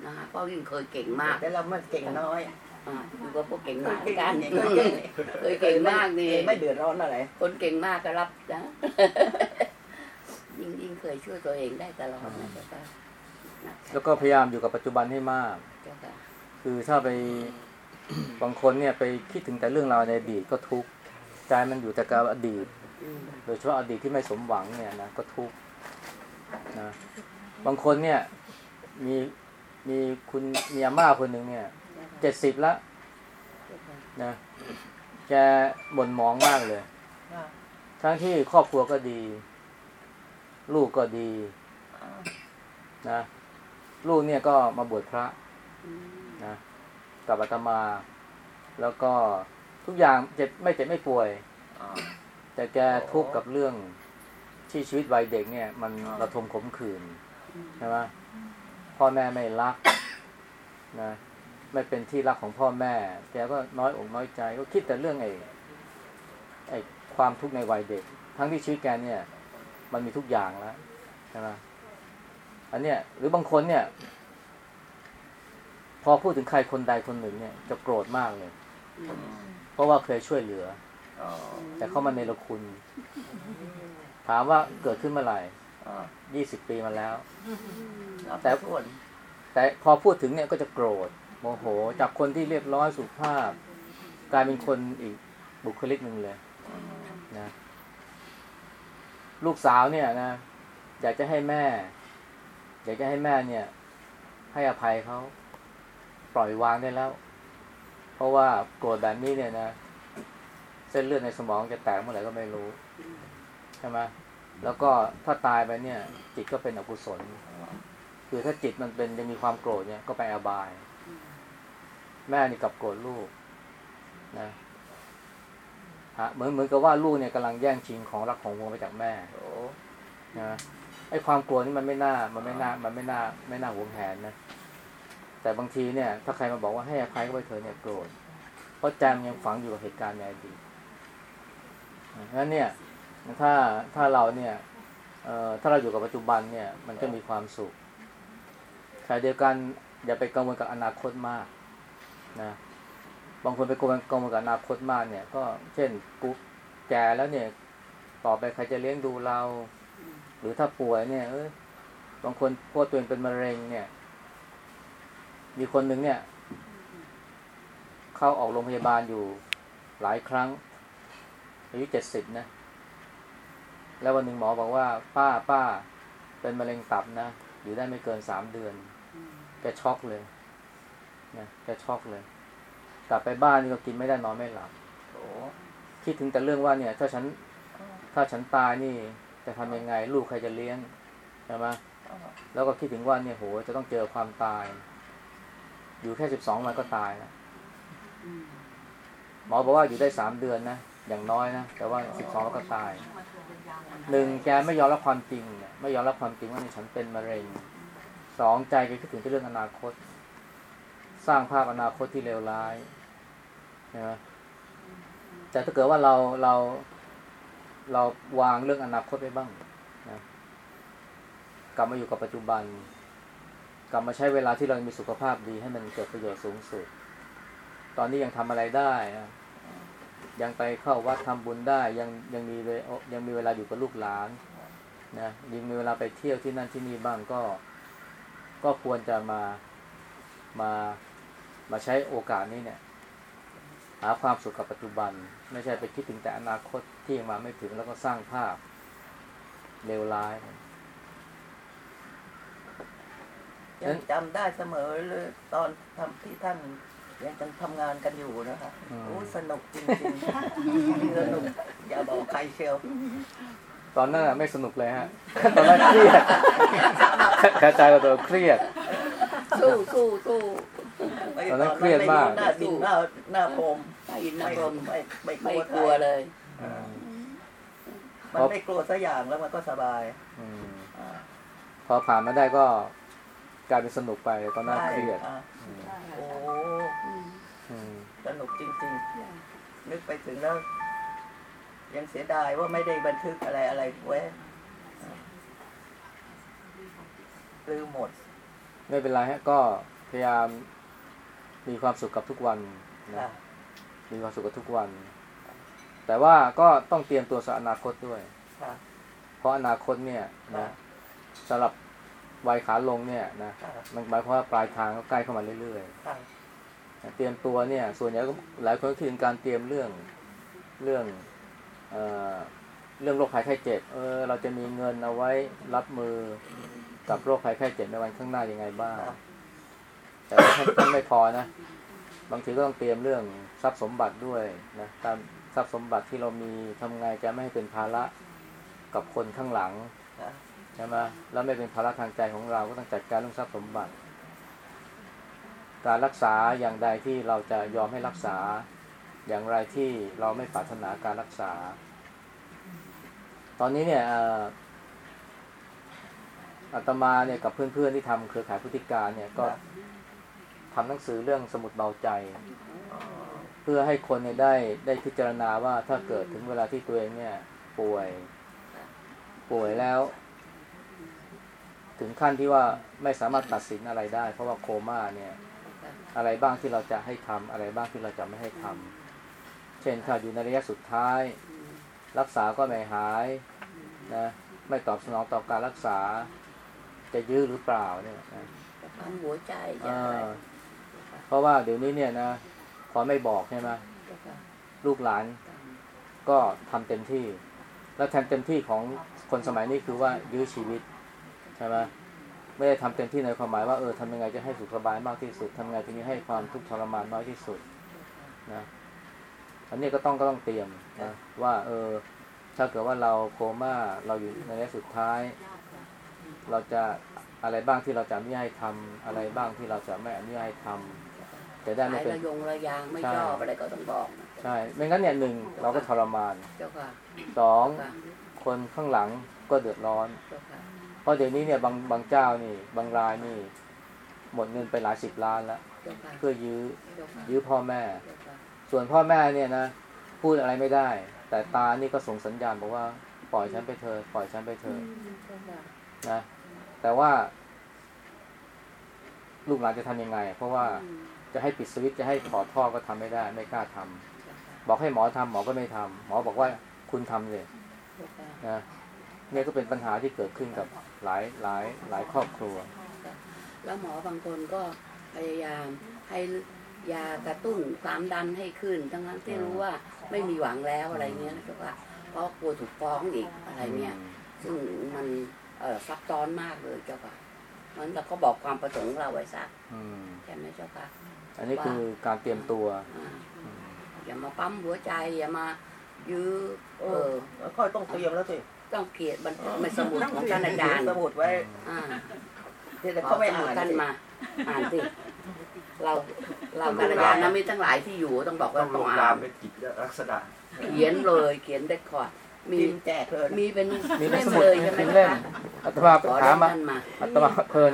นะคะเพราะยิ่งเคยเก่งมาก
แต่เราไม่เก่งน้อย
อ่าอยู่กับพวกเก่งมากเหมือนกัน
เก่งเก่ง
เคยเก่งมากนี่
ไม่เดือดร้อนอะไร
คนเก่งมากก็รับนะ ยิ่งยิ่งเคยช่วยตัวเองได้ตลอดนะเจ้าค่ะนะ
แล้วก็พยายามอยู่กับปัจจุบันให้มาก
เจ้าค่ะ
คือถ้าไปบางคนเนี่ยไปคิดถึงแต่เรื่องราวในอดีตก็ทุกข์ใจมันอยู่แต่กับอดีต
อืม
โดยเฉพาะอดีตที่ไม่สมหวังเนี่ยนะก็ทุกข์นะบางคนเนี่ยมีมีคุณมีอาม่าคนหนึ่งเนี่ยเจ็ดสิบแล้ว
เจ้าค่ะ
นะแกบ่นหมองมากเลย
อ่า
ทั้งที่ครอบครัวก็ดี ลูกก็ดี
อ่า
นะลูกเนี่ยก็มาบวชพระ
อืม
นะกับอาตมา แล้วก็ทุกอย่างเจ็บไม่เจ็บไม่ป่วย
อ่า
แต่แกทุกข์กับเรื่องที่ชีวิตวัยเด็กเนี่ย มัน
อ่า
ระทมขมขื่นใช่ไหมพ่อแม่ไม่รักนะไม่เป็นที่รักของพ่อแม่ แกก็น้อยอกน้อยใจ ก็คิดแต่เรื่องไอ้ไอ้ความทุกข์ในวัยเด็ก ทั้งที่ชีวิตแกเนี่ย มันมีทุกอย่างแล้วใช่ไหมอันเนี้ยหรือบางคนเนี่ย พอพูดถึงใครคนใดคนหนึ่งเนี่ย จะโกรธมากเลย เพราะว่าเคยช่วยเหลือ
อ
แต่เขามาในรคุณ ถามว่าเกิดขึ้นเมื่อไหร่ยี่สิบปีมาแล้ว แต่แต่พอพูดถึงเนี่ยก็จะโกรธ โมโห จากคนที่เรียบร้อยสุภาพ กลายเป็นคนอีกบุคลิกหนึ่งเลยนะ ลูกสาวเนี่ยนะอยากจะให้แม่ อยากจะให้แม่เนี่ย ให้อภัยเขาปล่อยวางได้แล้ว เพราะว่าโกรธแบบนี้เนี่ยนะเส้นเลือดในสมองจะแตกเมื่อไหร่ก็ไม่รู้ใช่ไหมแล้วก็ถ้าตายไปเนี่ย จิตก็เป็นอกุศล คือถ้าจิตมันเป็นยังมีความโกรธเนี่ยก็ไปอบาย แม่นี่กับโกรธลูกนะะเหมือนเหมือนกับว่าลูกเนี่ยกำลังแย่งชิงของรักของวงไปจากแม่
โอ้
นะไอ้ความกลัวนี่มันไม่น่า มันไม่น่า มันไม่น่า ไม่น่าหวงแหนนะ แต่บางทีเนี่ย ถ้าใครมาบอกว่าให้อภัยก็ไปเถอะเนี่ยโกรธ เพราะใจมันยังฝังอยู่กับเหตุการณ์ในอดีตนะงั้นเนี่ย ถ้าถ้าเราเนี่ยเอ่อถ้าเราอยู่กับปัจจุบันเนี่ย มันก็มีความสุขขณะเดียวกันอย่าไปกังวลกับอนาคตมากนะ บางคนไปกังวลกังวลกับอนาคตมากเนี่ย ก็เช่นกูแก่แล้วเนี่ย ต่อไปใครจะเลี้ยงดูเรา หรือถ้าป่วยเนี่ย เอ้ยบางคนพวกตัวเองเป็นมะเร็งเนี่ย มีคนหนึ่งเนี่ย เข้าออกโรงพยาบาลอยู่หลายครั้ง อายุเจ็ดสิบนะ แล้ววันหนึ่งหมอบอกว่า ป้าป้าเป็นมะเร็งตับนะ อยู่ได้ไม่เกินสามเดือนแกช็อกเลยนะแกช็อกเลย กลับไปบ้านนี่ก็กินไม่ได้นอนไม่หลับคิดถึงแต่เรื่องว่าเนี่ย ถ้าฉัน ถ้าฉันตายนี่ จะทำยังไง ลูกใครจะเลี้ยงใช่ไหมแล้วก็คิดถึงว่าเนี่ยโหจะต้องเจอความตาย อยู่แค่สิบสองวันก็ตายแล้ว
อืม
หมอบอกว่าอยู่ได้สามเดือนนะอย่างน้อยนะแต่ว่าสิบสองแล้วก็ตายหนึ่งแกไม่ยอมรับความจริงไม่ยอมรับความจริงว่านี่ฉันเป็นมะเร็งสองใจแกคิดถึงแต่เรื่องอนาคต สร้างภาพอนาคตที่เลวร้าย ใช่ไหมแต่ถ้าเกิดว่าเราเราเราวางเรื่องอนาคตไว้บ้างนะกลับมาอยู่กับปัจจุบัน กลับมาใช้เวลาที่เรามีสุขภาพดีให้มันเกิดประโยชน์สูงสุด ตอนนี้ยังทำอะไรได้นะยังไปเข้าวัดทำบุญได้ยังยังมีเวยังมีเวลาอยู่กับลูกหลานนะยังมีเวลาไปเที่ยวที่นั่นที่นี่บ้างก็ ก็ควรจะมามามาใช้โอกาสนี้เนี่ย หาความสุขกับปัจจุบัน ไม่ใช่ไปคิดถึงแต่อนาคตที่ยังมาไม่ถึงแล้วก็สร้างภาพเลวร้าย
ยังจำได้เสมอเลยตอนทำที่ท่านยังจังทำงานกันอยู่นะคะ
อืม
โอ้สนุกจริงๆสนุกอย่าบอกใครเชียว
ตอนนั้นน่ะไม่สนุกเลยฮะ ตอนนั้นเครียดกระจายกับตัวเครียด
สู้สู้สู้
ตอนนั้นเครียดมาก
หน้าดินหน้าหน้าโพรม
ไปอินน
ไม่
รม
ไม่ไม่ก
ไม่
ลัว
กลัวเลย
มันไม่กลัวสักอย่างแล้วมันก็สบาย
อืม
อ่า
พอผ่านมาได้ก็กลายเป็นสนุกไปตอนนั้นเครียด
อ่าโอ้
อืม
อืม
สนุกจริงๆ นึกไปถึงแล้ว ยังเสียดายว่าไม่ได้บันทึกอะไรอะไรไว้ลืมหมด
ไม่เป็นไรฮะก็พยายาม มีความสุขกับทุกวันนะ
ค่ะ
มีความสุขกับทุกวัน แต่ว่าก็ต้องเตรียมตัวสำหรับอนาคตด้วย
ค่ะ
เพราะอนาคตเนี่ยนะสำหรับวัยขาลงเนี่ยนะ
ค่ะ
มันหมายความว่าปลายทางก็ใกล้เข้ามาเรื่อย
ค่ะ
ๆเตรียมตัวเนี่ย ส่วนใหญ่ก็หลายคนก็คิดถึงการเตรียมเรื่องเรื่องเอ่อเรื่องโรคภัยไข้เจ็บ เออ เราจะมีเงินเอาไว้รับมือกับโรคภัยไข้เจ็บในวันข้างหน้ายังไงบ้าง
ค่ะ
แต่ว่าท่านไม่พอนะ บางทีก็ต้องเตรียมเรื่องทรัพย์สมบัติด้วยนะตามทรัพย์สมบัติที่เรามีทำไงจะไม่ให้เป็นภาระกับคนข้างหลังใช่ไหมแล้วไม่เป็นภาระทางใจของเราก็ต้องจัดการเรื่องทรัพย์สมบัติ การรักษาอย่างใดที่เราจะยอมให้รักษา อย่างไรที่เราไม่ปรารถนาการรักษา ตอนนี้เนี่ยอาตมาเนี่ยกับเพื่อนๆที่ทำเครือข่ายพฤติการเนี่ยก็ ทำหนังสือเรื่องสมุดเบาใจ เพื่อให้คนเนี่ยได้ได้พิจารณาว่าถ้าเกิดถึงเวลาที่ตัวเองเนี่ย ป่วย ป่วยแล้ว ถึงขั้นที่ว่าไม่สามารถตัดสินอะไรได้ เพราะว่าโคม่าเนี่ย อะไรบ้างที่เราจะให้ทำอะไรบ้างที่เราจะไม่ให้ทำเช่นถ้าอยู่ในระยะสุดท้าย รักษาก็ไม่หายนะไม่ตอบสนองต่อการรักษา จะยื้อหรือเปล่าเนี่ยนะ
จะปั๊มหัวใจ
อ
จะ
เพราะว่าเดี๋ยวนี้เนี่ยนะพอไม่บอกใช่ไหมลูกหลานก็ทำเต็มที่ แล้วแทนเต็มที่ของคนสมัยนี้คือว่ายื้อชีวิตใช่ไหมไม่ได้ทำเต็มที่ในความหมายว่าเออทำยังไงจะให้สุขสบายมากที่สุดทำยังไงที่นี้ให้ความทุกข์ทรมานน้อยที่สุดนะอันนี้ก็ต้องก็ต้องเตรียมนะว่า เออ ถ้าเกิดว่าเราโคม่าเราอยู่ในระยะสุดท้าย เราจะอะไรบ้างที่เราจะอนุญาตให้ทำอะไรบ้างที่เราจะไม่อนุญาตให้ทำ จะได้ไม่
สาย
เป็น
ระยงระยางไม่
ใช่
ชอบอะไรก็ต้องบอกนะ
ใช่ ไม่งั้นเนี่ยหนึ่งเราก็ทรมาน
เจ้าค่ะ
สอง
เจ้าค่ะ
คนข้างหลังก็เดือดร้อน
เจ้าค่ะ
เพราะเดี๋ยวนี้เนี่ยบางบางเจ้านี่ บางรายนี่ หมดเงินไปหลายสิบล้านแล้ว
เจ้าค่ะ
เพื่อยื้อ
เจ้าค่ะ
ยื้อพ่อแม่
เจ้าค่ะ
ส่วนพ่อแม่เนี่ยนะพูดอะไรไม่ได้ แต่ตานี่ก็ส่งสัญญาณบอกว่าปล่อยฉันไปเถอะปล่อยฉันไปเถอะ
เจ้าค่ะ
นะแต่ว่า ลูกหลานจะทำยังไง เพราะว่า
อืม
จะให้ปิดสวิตช์จะให้ถอดท่อก็ทำไม่ได้ ไม่กล้าทำ
เจ้าค่ะ
บอกให้หมอทำหมอก็ไม่ทำหมอบอกว่าคุณทำเลย
เจ้าค่ะ
นะเนี่ยก็เป็นปัญหาที่เกิดขึ้นกับหลายหลายหลายครอบครัว
แล้วหมอบางคนก็พยายามให้ยากระตุ้นความดันให้ขึ้น ทั้งนั้นที่รู้ว่าไม่มีหวังแล้วอะไรเงี้ยนะเจ้าค่ะเพราะกลัวถูกฟ้องอีกอะไรเนี่ยซึ่งมันเอ่อซับซ้อนมากเลยเจ้าค่ะมันเราก็บอกความประสงค์ของเราไว้ซะ
อืม
ใช่ไหมเจ้าค่ะ
อันนี้คือการเตรียมตัว
อ่าอย่ามาปั๊มหัวใจอย่ามายื้อเอ
เอ
อ
อแล้วค่อยต้องเตรียมแล้วสิ
ต้องเขียนบันทึกในสมุดของท่านอาจารย์
สมุดไว้
อ่า
เดี๋ยว
ขอ
เขาไม่
สมุ
อ่า
ด
น
ท่านมาอ่านสิเราเรากัลยาณมิตรทั้งหลายที่อยู่ต้องบอกว่า
ต้องล
ต้อง
ง
อ่า
ตาม
น
เป็นกิจลักษณะ
เขียนเลยเขียนได้คอร์ดมี
พิมพ์แจกเลย
มีเป็น
มีใน
เล่ม
สมุด
เลยใช่ไหม
เป็นเล่ม
คะ
อาตมา
ขอ
หามา
ท่านมา
อาตมาเพลิน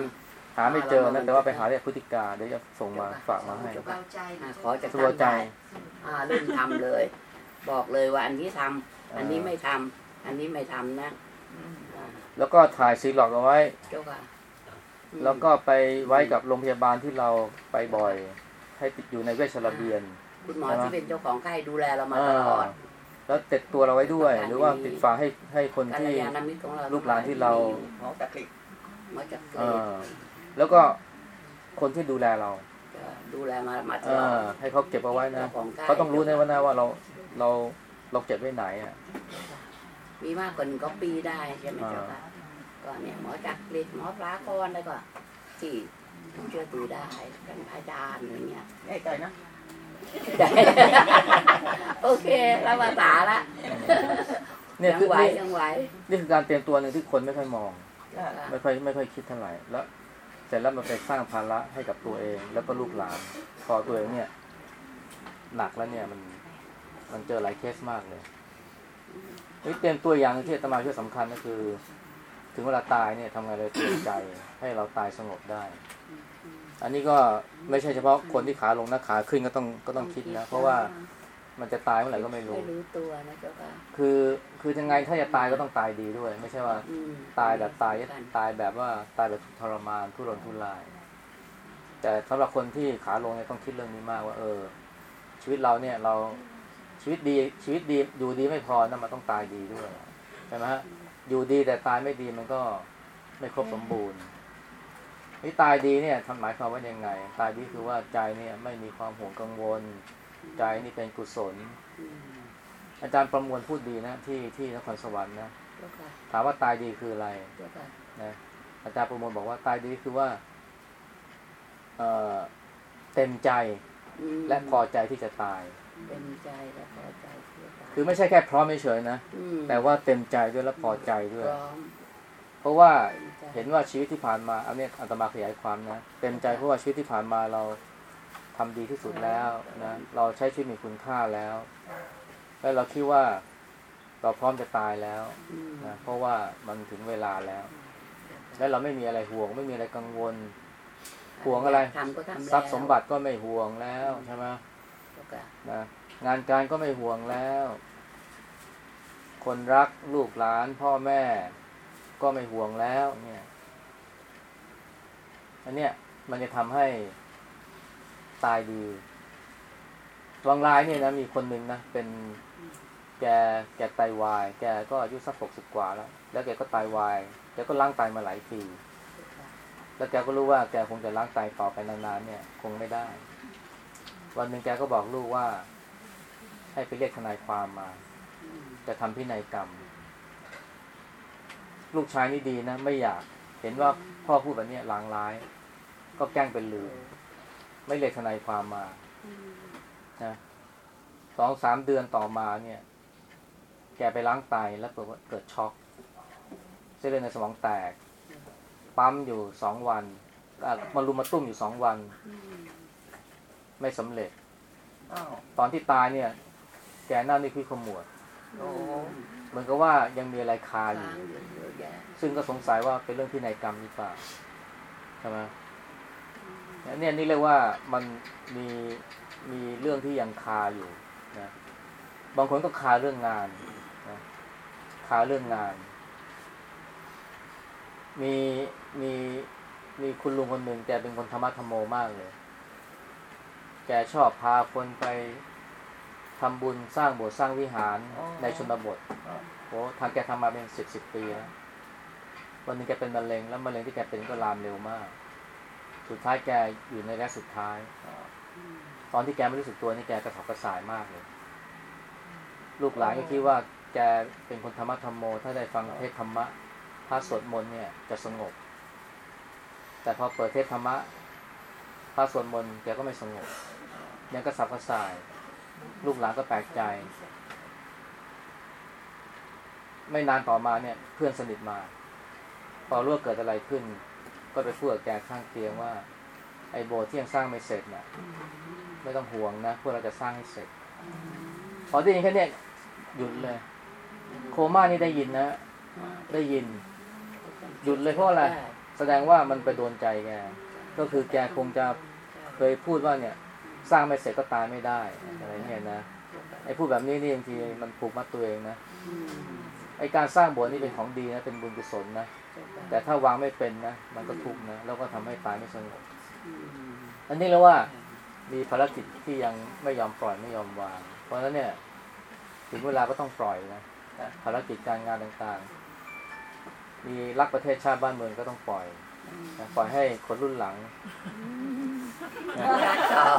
หาไม่เจอนะแต่ว่าไปหาเรียกพุทธิกาเดี๋ยวจะส่งมาฝากมาให้
เบาใจอ่าขอจาก
สบายใจ
อ่าเริ่มทำเลย บอกเลยว่าอันนี้ทำอันนี้ไม่ทำอันนี้ไม่ทำนะอ่า
แล้วก็ถ่ายซีหลอกเอาไว้
เจ้าค่ะอืม
แล้วก็ไปไว้กับโรงพยาบาลที่เราไปบ่อย ให้ติดอยู่ในเวชระเบียน
คุณหมอ
ใช่ไหม
ที่เป็นเจ้าของไข้ดูแลเรามาตลอด
แล้วติดตัวเราไว้ด้วย หรือว่าติดฝาให้ให้คน
กัล
ที่
ยาณมิตรของเรา
ลูกหลานที่เรา
หมอตะกริก
มาจากเก
เอ
รด
อ แล้วก็คนที่ดูแลเรา
ดูแลมามาต
เอ
ลอ
อ
ด
ให้เขาเก็บเอาไว้นะ
เจ้าของไข้
เขาต้องรู้แน่ว่านะว่าเราเราเราเก็บไว้ไหนอะ
มีมากกว่าหนึ่งก็ปีได้ใช่ไหม
อ่า
เจ้าค่ะก็เนี่ยหมอจักรีดหมอปลากรแล้วก็ที่เชื่อถือได้เป็นอาจารย์อะไรเงี้ย
แน่ใจนะ
โอเครับภาษาละ
เนี่ย
ยัง
คือ
ไหว
นี่
ยังไหว
นี่คือการเตรียมตัวหนึ่งที่คนไม่ค่อยมอง
อ่า
ไม่ค่อยไม่ค่อยคิดเท่าไหร่แล้ว เสร็จแล้วมันไปสร้างภาระให้กับตัวเอง แล้วก็ลูกหลาน พอตัวเองเนี่ยหนักแล้วเนี่ยมันมันเจอหลายเคสมากเลยนี่เตรียมตัวอย่างที่ตมาช่วยสำคัญก็คือ ถึงเวลาตายเนี่ยทำไงเลยเตรียมใจให้เราตายสงบได้ อันนี้ก็ไม่ใช่เฉพาะคนที่ขาลงนะขาขึ้นก็ต้องก็ต้องคิดนะ เพราะว่า มันจะตายเมื่อไหร่ก็ไม่รู้
ไม่รู้ตัวนะเจ้าค่ะ
คือคือยังไงถ้าจะตายก็ต้องตายดีด้วย ไม่ใช่ว่า
อืม
ตายแบบตายตายแบบว่าตายแบบทรมานทุรนทุราย แต่สำหรับคนที่ขาลงเนี่ยต้องคิดเรื่องนี้มากว่า เออ ชีวิตเราเนี่ยเราชีวิตดีชีวิตดีอยู่ดีไม่พอนะมันต้องตายดีด้วยใช่ไหมฮะอยู่ดีแต่ตายไม่ดีมันก็ไม่ครบสมบูรณ์นี่ตายดีเนี่ยทำหมายความว่ายังไง ตายดีคือว่าใจเนี่ยไม่มีความห่วงกังวล ใจนี่เป็นกุศล
อืม
อาจารย์ประมวลพูดดีนะ ที่ที่นครสวรรค์นะ
เจ้าค่ะ
ถามว่าตายดีคืออะไร
เจ้าค่ะ
นะอาจารย์ประมวลบอกว่าตายดีคือว่าเอ่อเต็มใจ
ม
และพอใจที่จะตาย
เต็มใจและพอใจที่จะตาย
คือไม่ใช่แค่พร้อมเฉยๆนะ
ม
แต่ว่าเต็มใจด้วยและพอใจด้วย
พร้อม
เพราะว่า
เต็มใจ
เห็นว่าชีวิตที่ผ่านมาเอาเนี่ยอาตมาขยายความนะเต็มใจเพราะว่าชีวิตที่ผ่านมาเรา ทำดีที่สุดแล้วนะเราใช้ชีวิตมีคุณค่าแล้ว และเราคิดว่าเราพร้อมจะตายแล้ว
อืม
นะเพราะว่ามันถึงเวลาแล้ว และเราไม่มีอะไรห่วง ไม่มีอะไรกังวล ห่วงอะไร
ทำก็ทำแล้ว
ทรัพย์สมบัติก็ไม่ห่วงแล้วใช่ไหม
เจ้าค่ะ
นะงานการก็ไม่ห่วงแล้ว คนรักลูกหลานพ่อแม่ก็ไม่ห่วงแล้ว เนี่ย อันเนี้ยมันจะทำให้ ตายดีบางรายเนี่ยนะมีคนหนึ่งนะเป็นแกแกไตวาย แกก็อายุสักหกสิบกว่าแล้ว แล้วแกก็ไตวายแกก็ล้างไตมาหลายปี แล้วแกก็รู้ว่าแกคงจะล้างไตต่อไปนานๆเนี่ย คงไม่ได้ วันหนึ่งแกก็บอกลูกว่า ให้ไปเรียกทนายความมา จะทำพินัยกรรม ลูกชายนี่ดีนะ ไม่อยาก เห็นว่าพ่อพูดแบบนี้ยลางร้าย ก็แกล้งเป็นลืม ไม่เรียกทนายความมานะสองสามเดือนต่อมาเนี่ย แกไปล้างไตแล้วเกิดว่าเกิดช็อกเส้นเลือดในสมองแตก ปั๊มอยู่สองวันอะมารุมมาตุ้มอยู่สองวัน ไม่สำเร็จ
อ้าว
ตอนที่ตายเนี่ย แกหน้านี่คือขมวด
โอ้
เหมือนกับว่ายังมีอะไรคาอยู่
ค้างอยู่เยอะแยะ
ซึ่งก็สงสัยว่าเป็นเรื่องพินัยกรรมหรือเปล่าใช่ไหม เนี่ยนี่เรียกว่ามันมีมีเรื่องที่ยังคาอยู่นะบางคนก็คาเรื่องงานนะคาเรื่องงาน มีมีมีคุณลุงคนหนึ่งแกเป็นคนธรรมะธรรมโมมากเลย แกชอบพาคนไปทำบุญสร้างโบสถ์สร้างวิหารในชนบทโอ้ทางแกทำมาเป็นสิบสิบปีแล้ววันหนึงแกเป็นมะเร็งแล้วมะเร็งที่แกเป็นก็ลามเร็วมาก สุดท้ายแกอยู่ในระยะสุดท้ายตอนที่แกไม่รู้สึกตัวนี่แกกระสับกระส่ายมากเลย ลูกหลานก็คิดว่าแกเป็นคนธรรมะธรรมโม ถ้าได้ฟังเทศธรรมะพระสวดมนต์เนี่ยจะสงบ แต่พอเปิดเทศธรรมะพระสวดมนต์แกก็ไม่สงบยังกระสับกระส่าย ลูกหลานก็แปลกใจ ไม่นานต่อมาเนี่ย เพื่อนสนิทมา พอรู้ว่าเกิดอะไรขึ้น ก็ไปพูดกับแกข้างเตียงว่า ไอ้โบสถ์ที่ยังสร้างไม่เสร็จน่ะไม่ต้องห่วงนะพวกเราจะสร้างให้เสร็จพอได้ยินแค่เนี้ยหยุดเลย โคม่านี่ได้ยินนะ ได้ยิน หยุดเลยเพราะอะไรแสดงว่ามันไปโดนใจแกก็คือแกคงจะเคยพูดว่าเนี่ย สร้างไม่เสร็จก็ตายไม่ได้อะไรเนี่ยนะไอ้พูดแบบนี้นี่บางทีมันผูกมัดตัวเองนะไอ้การสร้างโบสถ์นี่เป็นของดีนะเป็นบุญกุศลนะ แต่ถ้าวางไม่เป็นนะมันก็ทุกข์นะแล้วก็ทำให้ตายไม่สงบอันนี้เรียกว่ามีภารกิจที่ยังไม่ยอมปล่อยไม่ยอมวาง เพราะฉะนั้นเนี่ย ถึงเวลาก็ต้องปล่อยนะภารกิจการงานต่างๆ มีรักประเทศชาติบ้านเมืองก็ต้องปล่อยนะปล่อยให้คนรุ่นหลังนะ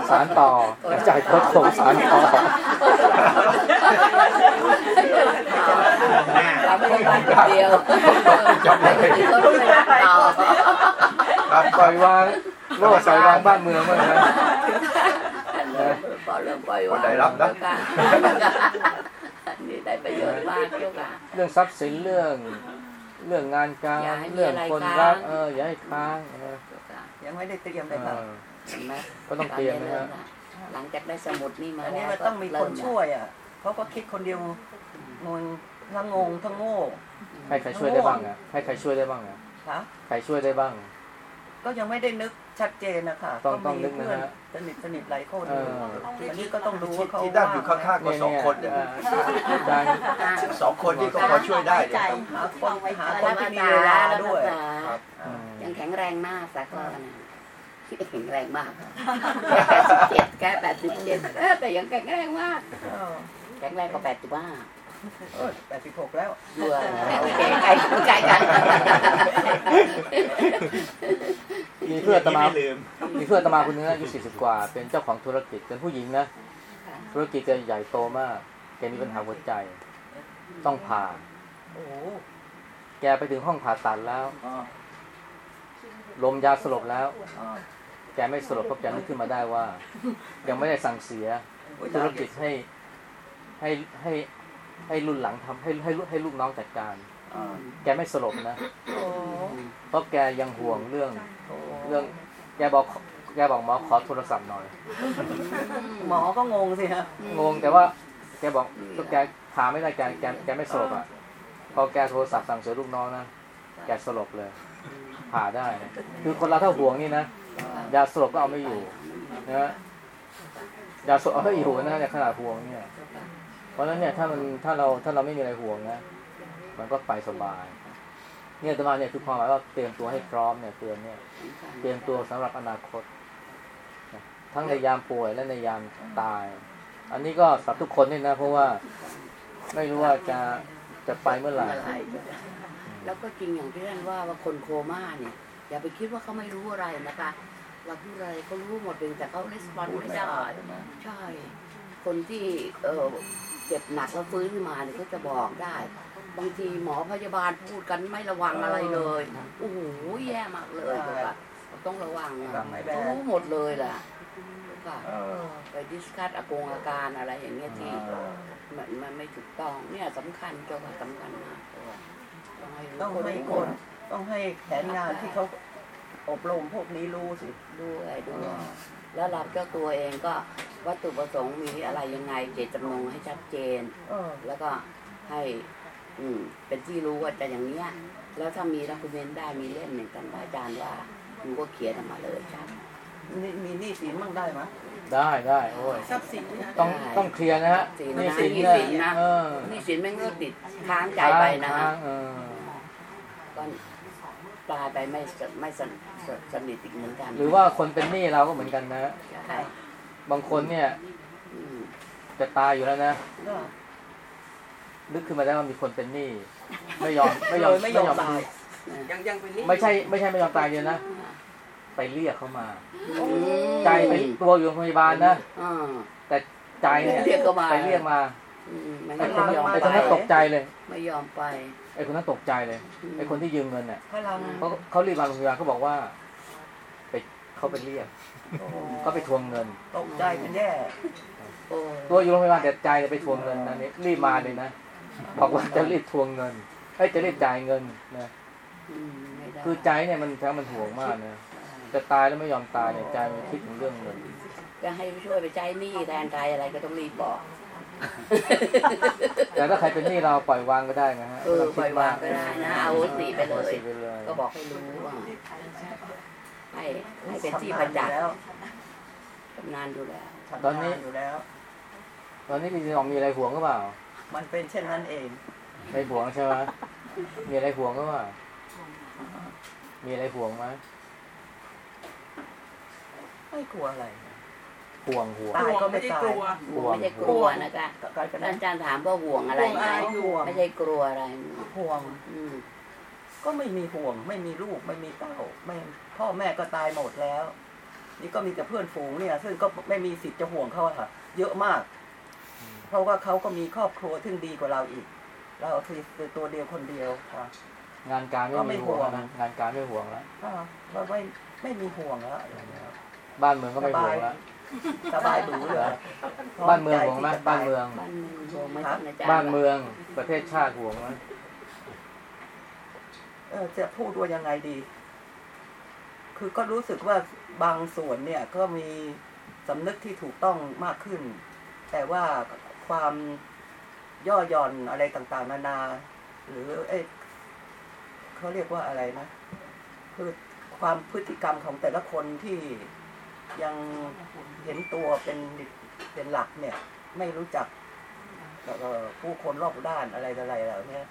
สารต่อกระจายโคตรคงสารต่อ
เราไม่ได้ไปคนเดียว
จบเลย
ก็ไม่ได้ต่อ
ครับ
ปล่อยวางโลกปล่อยวางบ้านเมืองเมื่อนะ
ปล่อยเรื่องปล่อยวาง
คนไหนรับนะ
นี่ได้ประโยชน์มากเจ้าค่ะ
เรื่องทรัพย์สินเรื่องเรื่องงานการ
อย่าให้มี
เรื่อง
อะไร
คน
ค้าง
รักเอออย่าให้ค้างเออ
เจ้าค่ะ
ยังไม่ได้เตรียม
เอ
เลยค่ะ
อ
เห็นไหม
ก็ต้องเตรียมนะฮะ
หลังจากได้สมุดนี่มา
อัน
แล้
นี้
ว
มันต้องมีคนช่วยอะเขาก็คิดคนเดียวงงทั้งงงทั้งโง่
ให้ใครช่วยได้บ้างอะให้ใครช่วยได้บ้างอะ
ค่ะ
ใครช่วยได้บ้าง
ก็ยังไม่ได้นึกชัดเจนนะคะ
ต้อง
ก็
ต้องนึ
มี
กนะ
เพื่อน
ฮะ
สนิทสนิทหลายคน
เออ
อันนี้ก็ต้องดูว่าเขา
ที่นั่งอยู่ข้างๆก็สองคนเนี่ย
เอาจารย์
สองคนนี้ก็พอช่วยได้เนี่ย
หาคนหาคนที่มีเวลาด้วย
ครับ
อืม
ยังแข็งแรงมากสักคนนะ แข็งแรงมากแปดสิบเจ็ดแค่แปดสิบเจ็ดแต่ยังแข็งแรงมาก
เออ
แข็งแรงกว่าแปดสิบห้า
เออแปดสิบหกแล้ว
ด้วยโอเคใกล้ใกล้กัน
มีเพื่อนอาตมา
ไม่ลืม
มีเพื่อนอาตมาคนนึงอายุสี่สิบกว่า เป็นเจ้าของธุรกิจเป็นผู้หญิงนะ ธุรกิจจะใหญ่โตมาก แกมีปัญหาหัวใจ ต้องผ่า
โอ้โห
แกไปถึงห้องผ่าตัดแล้ว
อ๋อ
ลมยาสลบแล้ว
อ๋อ
แกไม่สลบเพราะแกนึกขึ้นมาได้ว่า ยังไม่ได้สั่งเสียธุรกิจให้ให้ให้ให้รุ่นหลังทำให้ให้ลูกให้ลูกน้องจัดการ
อ๋อ
แกไม่สลบนะ
โอ้
เพราะแกยังห่วงเรื่อง
โอ้
เรื่อง แกบอกแกบอกหมอขอโทรศัพท์หน่อย
หมอก็งงสิฮะ
งงแต่ว่า แกบอกแกผ่าไม่ได้แกแกแกไม่สลบอะพอแกโทรศัพท์สั่งเสียลูกน้องนะแกสลบเลยผ่าได้นะคือคนเราถ้าห่วงนี่นะ ยาสลบก็เอาไม่อยู่นะยาสลบเอาไม่อยู่นะในขนาดห่วงเนี่ย เพราะฉะนั้นเนี่ยถ้ามันถ้าเราถ้าเราไม่มีอะไรห่วงนะมันก็ไปสบาย เนี่ยตมาเนี่ยคือความหมายว่าเตรียมตัวให้พร้อมเนี่ยเตรียมเนี่ยเตรียมตัวสำหรับอนาคต ทั้งในยามป่วยและในยามตาย อันนี้ก็สำหรับทุกคนนี่นะ เพราะว่าไม่รู้ว่าจะจะไปเมื่อไหร่
แล้วก็จริงอย่างที่ท่านว่าว่าคนโคม่าเนี่ย อย่าไปคิดว่าเขาไม่รู้อะไรนะคะ เราพูดอะไรเขารู้หมดเลยแต่เขาレスปอนไม่ได้ใช่ คนที่เออเจ็บหนักแล้วฟื้นขึ้นมาเนี่ยก็จะบอกได้ บางทีหมอพยาบาลพูดกันไม่ระวังอะไรเลยโอ้โหแย่มากเลยแบบเราต้องระวังอะเขารู้หมดเลยแหละค่ะ
เออ
ไปดิสคัสอากงอาการอะไรอย่างเงี้ยที่
เออ
มันมันไม่ถูกต้องเนี่ยสำคัญเจ้าค่ะสำคัญมากตัวต้องให้รู้
ต้องให้คนต้องให้แผนงานที่เขา อบรมพวกนี้รู้สิ
ด้วยด้วย แล้วเราเจ้าตัวเองก็วัตถุประสงค์มีอะไรยังไงเจตจำนงให้ชัดเจน
เออ
แล้วก็ให้ อืม เป็นที่รู้ว่าจะอย่างเนี้ย แล้วถ้ามีด็อกิเมนต์ได้มีเล่มหนึ่งท่านอาจารย์ว่าคุณก็เขียนออกมาเลยครับ
นี่มีหนี้สินบ้างได้ไหม
ได้ได้โอ้ย
ทรัพย์สินนะ
ต้องต้องเคลียร์นะฮะ
สิน
นี่
นะ
สิน
นี่
เนี่ย
สินนะ
เออ
นี่สินไม่เงือกติดค้างใจไปนะ
ค้า
ฮะ
งเออ
ก็ตายไปไม่สไม่สน สสนิทอีกเหมือนกัน
หรือว่าคนเป็นหนี้เราก็เหมือนกันนะ
ใช่
บางคนเนี่ย
อืม
จะตายอยู่แล้วนะ
ก็
นึกขึ้นมาได้ว่ามีคนเป็นหนี้ไม่ยอมไม่ยอม
เลยไม่ยอมตาย
ยังยังเป็นหนี้
ไม่ใช่ไม่ใช่ไม่ยอมตายเดียวนะไปเรียกเขามา
อืม
ใจเป็นตัวอยู่โรงพยาบาลนะ
อ่า
แต่ใจเนี่ย
เรียกเขามา
ไปเรียกมา
อืม ไม่
ไอ้คน
ไม่
นั้น
ยอม
ไอ้
ไป
คนนั้นตกใจเลย
ไม่ยอมไป
ไอ้คนนั้นตกใจเลย ไอ้คนที่ยืมเงินเนี่ย
พลัง
เขาเขารีบมาโรงพยาบาลเขาบอกว่า ไปเขาไปเรียก
โอ้
เขาไปทวงเงิน
ตกใจเป็นแย่
โอ้
ตัวอยู่โรงพยาบาลแต่ใจเนี่ยไปทวงเงินนะนี่รีบมาเลยนะบอกว่าจะรีบทวงเงินเอ้ยจะรีบจ่ายเงินนะ
อืมไม่ได้
คือใจเนี่ยมันแท้มันห่วงมากนะจะตายแล้วไม่ยอมตายเนี่ยใจมันคิดถึงเรื่องเงิน
จะให้ช่วยไปใช้หนี้แทนใจอะไรก็ต้องรีบบอก
แต่ถ้าใครเป็นหนี้เราปล่อยวางก็ได้นะฮะ
เออปล่อยวางก็ได้นะเอาสีไปเล
เอา
ย
สิไปเลย
ก็บอกให้รู้ว่าให้ให้เป็นที่ประจักษ์
แล้ว
ชำนาญอยู่แล้ว
ทำงานอยู่แล้ว
ตอนนี้พี่น้องมีอะไรห่วงก็เปล่า
มันเป็นเช่นนั้นเอง
ไม่ห่วงใช่ไหมมีอะไรห่วงก็เปล่า มีอะไรห่วงไหม
ไม่กลัวอะไร
ห่วงห่วง
ตายก็ไม่
ได้
ตาย
กลัว
ห่วง
ไม่ใช่กลัวนะจ๊ะ
กลายเป็น
ท่านอาจารย์ถามว่าห่วงอะไรไหม
ห่วง
ไม่ใช่กลัวอะไร
ห่วง
อืม
ก็ไม่มีห่วง ไม่มีลูกไม่มีเต้าไม่พ่อแม่ก็ตายหมดแล้ว นี่ก็มีแต่เพื่อนฝูงเนี่ย ซึ่งก็ไม่มีสิทธิ์จะห่วงเขาอะค่ะ เยอะมาก เพราะว่าเขาก็มีครอบครัวที่ดีกว่าเราอีก เราคือตัวเดียวคนเดียวค่ะ
งานการไม่มีห่วงนะงานการไม่ห่วงแล้ว
ก็ก็ไม่ไม่มีห่วงแล้วอย่างเงี้ย
บ้านเมืองก็ไม่ห่วงแล้ว
สบายหรูเลย
บ้านเมืองห่วงไหมบ้านเมือง
บ้านเมืองห่วงไหมท่านอาจารย์
บ้านเมือง ประเทศชาติห่วงไหม
เออจะพูดว่ายังไงดี คือก็รู้สึกว่าบางส่วนเนี่ย ก็มีสำนึกที่ถูกต้องมากขึ้น แต่ว่าความย่อหย่อนอะไรต่างๆ นานา หรือเอ้ยเขาเรียกว่าอะไรนะคือความพฤติกรรมของแต่ละคนที่ยัง เห็นตัวเป็นเป็นหลักเนี่ย ไม่รู้จักเอ่อผู้คนรอบด้านอะไรอะไรเหล่านี้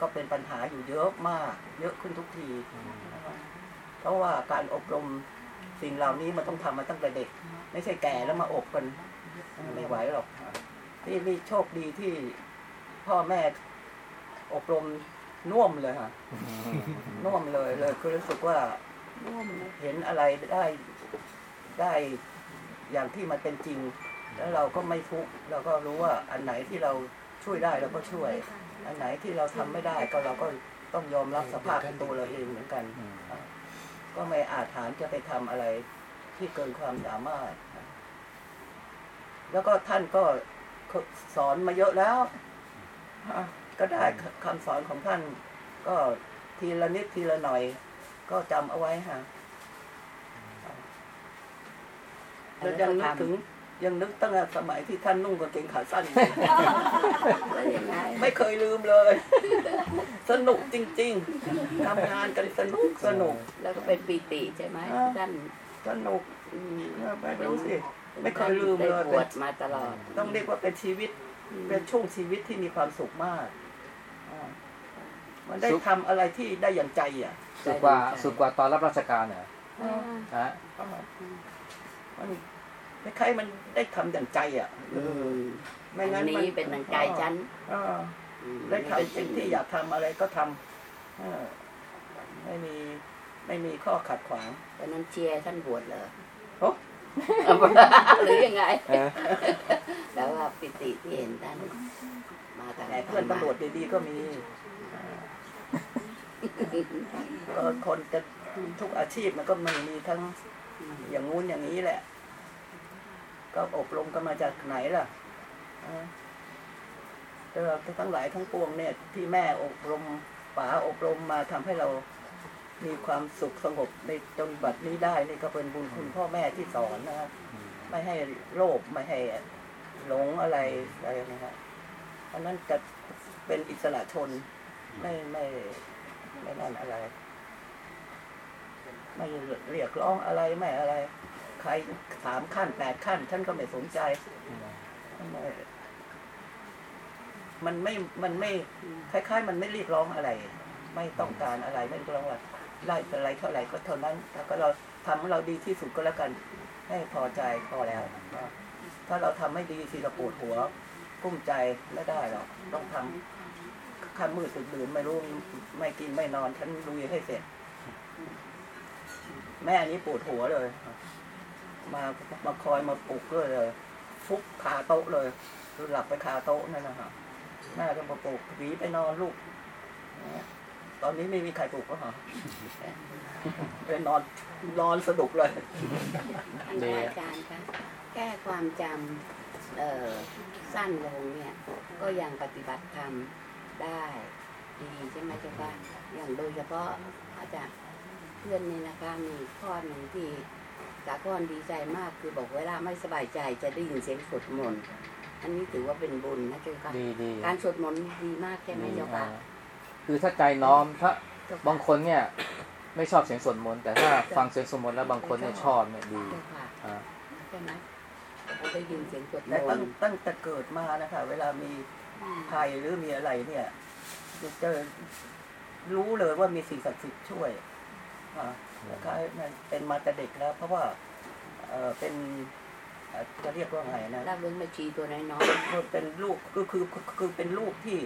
ก็เป็นปัญหาอยู่เยอะมาก เยอะขึ้นทุกที เพราะว่าการอบรมสิ่งเหล่านี้มันต้องทำมาตั้งแต่เด็ก ไม่ใช่แก่แล้วมาอบกันไม่ไหวหรอกนี่นี่โชคดีที่พ่อแม่อบรมน่วมเลยค่ะน่วมเลยเลย คือรู้สึกว่า
ร่วมนะ
เห็นอะไรได้ได้ อย่างที่มันเป็นจริง แล้วเราก็ไม่ทุกข์เราก็รู้ว่าอันไหนที่เราช่วยได้เราก็ช่วย อันไหนที่เราทำไม่ได้ก็เราก็ต้องยอมรับสภาพตัวเราเองเหมือนกัน ก็ไม่อาจฐานจะไปทำอะไรที่เกินความสามารถ แล้วก็ท่านก็สอนมาเยอะแล้ว ก็ได้คำสอนของท่าน ก็ทีละนิดทีละหน่อย ก็จำเอาไว้ฮะ แล้วยังนึกถึงยังนึกตั้งแต่สมัยที่ท่านนุ่งกางเกงขาสั้นอยู่
แล้วยังไง
ไม่เคยลืมเลย สนุกจริง ๆทำงานกันสนุกสนุก
แล้วก็เป็นปีติใช่ไหม
อ่า
ท่าน
สนุก
อืม
ไม่รู้สิไม่เคยลืมเลย
ได้บวชมาตลอด
ต้องเรียกว่าเป็นชีวิต เป็นช่วงชีวิตที่มีความสุขมากอ่ามันได้ทำอะไรที่ได้อย่างใจอะ
สุดกว่าสุดกว่าตอนรับราชการเหรอฮะ
มัน คล้ายๆมันได้ทำอย่างใจอะ
อืม
ไม่
อั
งั้
น
นมั
นี้เป็นหนังใจฉัน
อ่า
อืม
ได้ทำสิ่งที่อยากทำอะไรก็ทำเออไม่มีไม่มีข้อขัดขวาง
ตอนนั้นเชียร์ท่านบวชเหรอ
โอ้
หรือยังไง
เออ
แต่ว่าปิติที่เห็นท่านมาแต่
แต่เพื่อนตำรวจดีๆก็มีก็คนจะทุกอาชีพมันก็มันมีทั้งอย่างงู้นอย่างนี้แหละ ก็อบรมกันมาจากไหนล่ะอ่าแต่เราทั้งหลายทั้งปวงเนี่ยที่แม่อบรมป๋าอบรมมาทำให้เรามีความสุขสงบในจนบัดนี้ได้นี่ก็เป็นบุญคุณพ่อแม่ที่สอนนะครับไม่ให้โลภไม่ให้หลงอะไรอะไรนะครับอันนั้นจะเป็นอิสระชนไม่ไม่ไม่นั่นอะไร ไม่เรียกร้องอะไรไม่อะไร ใครสามขั้นแปดขั้นท่านก็ไม่สนใจไม่มันไม่มันไม่คล้ายๆ มันไม่เรียกร้องอะไร ไม่ต้องการอะไรไม่เรียกร้องว่าไล่อะไรเท่าไหร่ก็เท่านั้นแล้วก็เราทำให้เราดีที่สุดก็แล้วกัน ให้พอใจพอแล้วนะถ้าเราทำไม่ดีสิเราปวดหัวกุ้มใจไม่ได้หรอกต้องทำข้ามมืดตึกดื่นไม่รู้ไม่กินไม่นอนฉันลุยให้เสร็จ แม่นี้ปวดหัวเลย มามาคอยมาปลุกด้วยเลยฟุบคาโต๊ะเลยคือหลับไปคาโต๊ะนั่นนะฮะแม่ก็มาปลุกหวีไปนอนลูก ตอนนี้ไม่มีใครปลุกแล้วเหรอไปนอนนอนสนุกเลย
อาจารย์คะแก้ความจำเออสั้นลงเนี่ย ก็ยังปฏิบัติธรรมได้ดีใช่ไหมเจ้าค่ะอย่างโดยเฉพาะอาจารย์เพื่อนนี่นะคะมีข้อหนึ่งที่ สาคอนดีใจมากคือบอกเวลาไม่สบายใจจะได้ยินเสียงสวดมนต์อันนี้ถือว่าเป็นบุญนะเจ้าค่ะ
ดีดี
การสวดมนต์ดีมากใช่ไหม
ดี
เจ้าค่ะ
อ่าคือถ้าใจน้อมถ้า
เจ้าค่ะ
บางคนเนี่ย ไม่ชอบเสียงสวดมนต์แต่ถ้าฟังเสียงสวดมนต์แล้วบางคนเนี่ยชอบเนี่ยดี
เจ้าค่ะ
อ่า
ใช่ไหมเราได้ยินเสียงสวดม
และตั้ง
นต์
ตั้งแต่เกิดมานะคะ เวลามีภัยหรือมีอะไรเนี่ยจะรู้เลยว่ามีสิ่งศักดิ์สิทธิ์ช่วยอ่า แล้วก็เป็นมาแต่เด็กแล้ว เพราะว่าเออเป็นเอ่อจะเรียกว่าไงนะ
รับเลี้ยงแม่ชีตัวน้อย
เป็นลูกคือคือคือคือเป็นลูกที่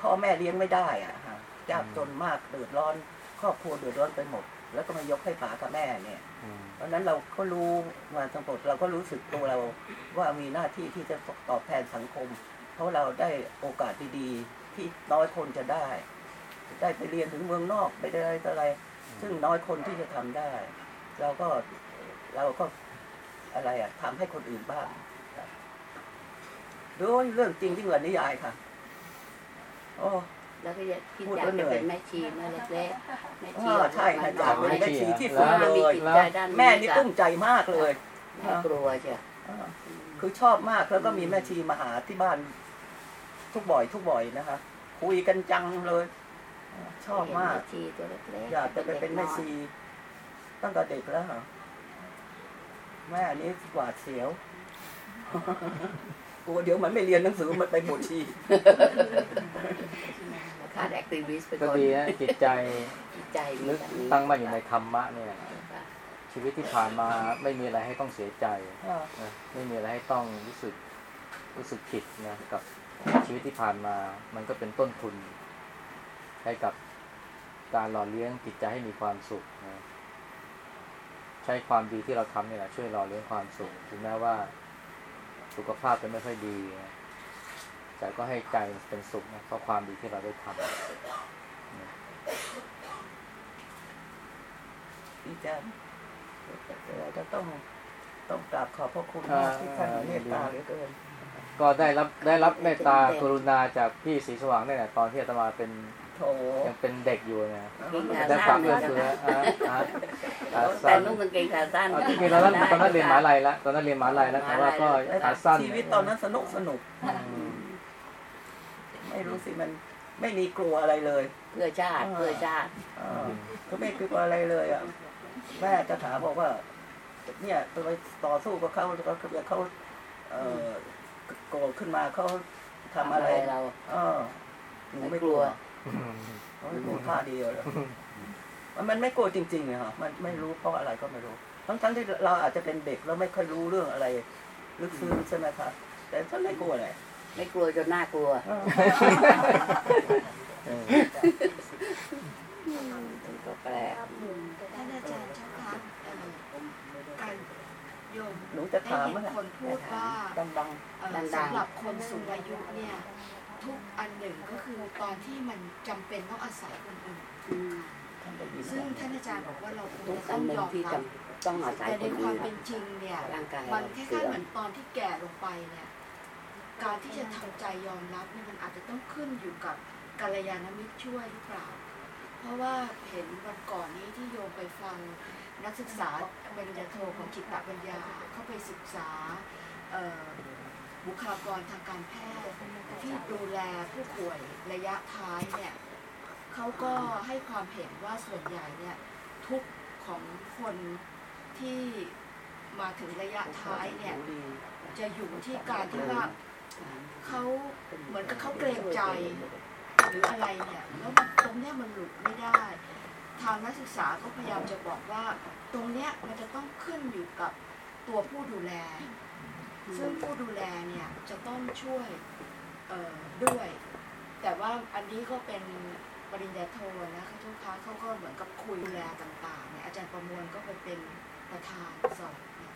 พ่อแม่เลี้ยงไม่ได้อะฮะยากจนมากเดือดร้อน ครอบครัวเดือดร้อนไปหมด แล้วก็มายกให้ป๋ากับแม่เนี่ย
อืม
เพราะฉะนั้นเราก็รู้มาทั้งหมดเราก็รู้สึกตัวเราว่ามีหน้าที่ที่จะตอบแทนสังคม เพราะเราได้โอกาสดีๆ ที่น้อยคนจะได้ ได้ไปเรียนถึงเมืองนอกไปได้อะไรต่ออะไร ซึ่งน้อยคนที่จะทำได้ เราก็เราก็อะไรอะทำให้คนอื่นบ้างครับดูเรื่องจริงที่เหมือนนิยายค่ะ โอ้
ๆแล้วก็จะคิด
พูด
อยาก
แล้วเหนื่
จะ
อย
เป็นแม่ชีเมื่อเล็กๆแม่ชี
อ่าใช่ค่ะอยากเป็นแม่ชีที่สุด
แล้ว
เล
มี
ย
จิตใจด้าน
แม่นี่ตุ้มใจมากเลย
แม่กลัวจ้ะ
อ่าคือชอบมากแล้วก็มีแม่ชีมาหาที่บ้านทุกบ่อย ทุกบ่อยนะคะ คุยกันจังเลย ชอบมาก
แม่ชีตัวเล็กๆ
อยากจะไปเป็นแม่ชีตั้งแต่เด็กแล้วค่ะแม่นี้หวาดเสียวกลัวเดี๋ยวมันไม่เรียนหนังสือมันไปบวชชี
ขาดแอคทิวิสต์ไป
ก็
ก่อน
ดีนะจิตใจ
จิตใจมี
ลึก
แบบนี้
ตั้งมั่นอยู่ในธรรมะเนี่ยชีวิตที่ผ่านมาไม่มีอะไรให้ต้องเสียใจนะไม่มีอะไรให้ต้องรู้สึกรู้สึกผิดนะกับชีวิตที่ผ่านมา มันก็เป็นต้นทุน ให้กับการหล่อเลี้ยงจิตใจให้มีความสุขนะใช้ความดีที่เราทำเนี่ยแหละช่วยหล่อเลี้ยงความสุขถึงแม้ว่าสุขภาพจะไม่ค่อยดีนะแต่ก็ให้ใจเป็นสุขนะเพราะความดีที่เราได้ทำ
ดีใจเราจะต้องต้องกราบขอบพระคุณ
อ่ามา
กที่ท่านเมตตาเหลือเกิน
ก็ได้รับได้รับเมตตากรุณาจากพี่ศรีสว่างเนี่ยแหละตอนที่อาตมาเป็น
โถ
ยังเป็นเด็กอยู่นะ
กินขา
ได้
สั้
ฝานก
เล
เอื้อยเฟื้ออ่าอ่าขา
แต่
สั้น
นุ่งกางเกงขาสั้น
อ่าจริงๆตอนนั้นตอนนั้นเรียนหมหาลัยแล้วตอนนั้นเรียนหมหาลัยแล้วแต่ว่าก็ขาสั้น
ชีวิตตอนนั้นสนุกสนุก
อืม
ไม่รู้สิมันไม่มีกลัวอะไรเลย
เพื่อชาติเพื่อชาติ
อ่าก็ไม่กลัวอะไรเลยอะแม่จะถามบอกว่า เนี่ยตัวไปต่อสู้กับเขาแล้วก็เขาเอ่อโกรธขึ้นมาเขาทำอะไร
เรา
เออหนูไม่กลัว เขาไม่กลัวท่าเดียวเลยมันมันไม่กลัวจริงๆเลยค่ะมันไม่รู้เพราะอะไรก็ไม่รู้ ทั้งทั้งๆที่เราอาจจะเป็นเด็กแล้วไม่ค่อยรู้เรื่องอะไร ลึกซึ้งใช่ไหมคะแต่ฉันไม่กลัวเลย
ไม่กลัวจนน่ากลัว
เออ
เออ
ก็แปลก
ท่านอาจารย์เจ้าคะเอ่อการโยม
หนูจะ
ได้
ถาม
ยิ
มั้ย
นคนพูดว่า
ดัง
เอ่อสำหรับคนสูงอายุเนี่ย ทุกอันหนึ่งก็คือตอนที่มันจำเป็นต้องอาศัยคนอื่น
ๆท่านได้ยิน
ซึ่งท่านอาจารย์บอกว่าเราควร
ทุก
จะ
อั
ต้อนง
หนึ่
ย
ง
อม
ที่
รับ
จำต้องอาศัย
แต่
ค
ใน
น
ความ
อื่น
เป็นจริงเนี่ย
ร่างกาย
มัน
เรา
คล้า
เสื่
ย
อ
ๆ
ม
เหมือนตอนที่แก่ลงไปเนี่ย การที่จะทำใจยอมรับเนี่ยมันอาจจะต้องขึ้นอยู่กับกัลยาณมิตรช่วยหรือเปล่า เพราะว่าเห็นวันก่อนนี้ที่โยมไปฟังนักศึกษาปริญญาโทของจิตปัญญาเข้าไปศึกษาเอ่อ บุคลากรทางการแพทย์ที่ดูแลผู้ป่วยระยะท้ายเนี่ยเขาก็ให้ความเห็นว่าส่วนใหญ่เนี่ยทุกของคนที่มาถึงระยะท้ายเนี่ยจะอยู่ที่การที่ว่าเขาเหมือนกับเขาเกรงใจหรืออะไรเนี่ยแล้วตรงเนี้ยมันหลุดไม่ได้ ทางนักศึกษาก็พยายามจะบอกว่า ตรงเนี้ยมันจะต้องขึ้นอยู่กับตัวผู้ดูแล ซึ่งผู้ดูแลเนี่ยจะต้องช่วยด้วย แต่ว่าอันนี้ก็เป็นปริญญาโทนะคะทุกค้าเขาก็เหมือนกับคุยดูแลต่างๆเนี่ยอาจารย์ประมวลก็ไปเป็นประธานสอนเนี่ย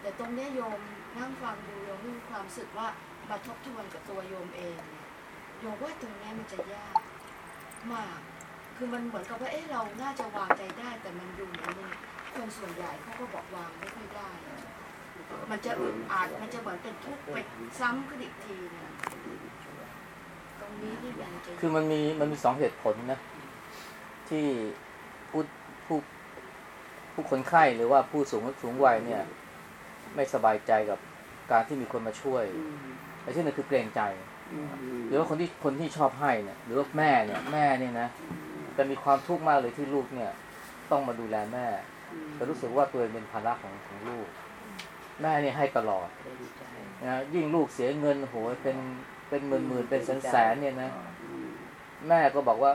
แต่ตรงนี้โยมนั่งฟังดูโยมมีความรู้สึกว่ามาทบทวนกับตัวโยมเองเนี่ยโยมว่าตรงนี้มันจะยากมาก คือมันเหมือนกับว่าเอ๊ะเราน่าจะวางใจได้ แต่มันดูเหมือนมันคนส่วนใหญ่เขาก็บอกวางไม่ค่อยได้ มันจะอึดอัดมันจะเหมือนเป็นทุกข์ไปซ้ำขึ้นอีกทีนึงตรง
มีหรือยังจะ
คือมันมีมันมีสองเหตุผลนะ ที่ผู้ผู้ผู้คนไข้หรือว่าผู้สูงสูงวัยเนี่ย ไม่สบายใจกับการที่มีคนมาช่วย
อืม
ไอ้ที่นั่นคือเกรงใจหรือว่าคนที่คนที่ชอบให้เนี่ย หรือว่าแม่เนี่ยแม่เนี่ยนะจะมีความทุกข์มากเลยที่ลูกเนี่ย ต้องมาดูแลแม่จะรู้สึกว่าตัวเองเป็นภาระของของลูก แม่เนี่ยให้ตลอด
เกรงใจ
นะยิ่งลูกเสียเงินโหยเป็นเป็นหมื่นหมื่นเป็นแสนแสนเนี่ยนะ
อืม
แม่ก็บอกว่า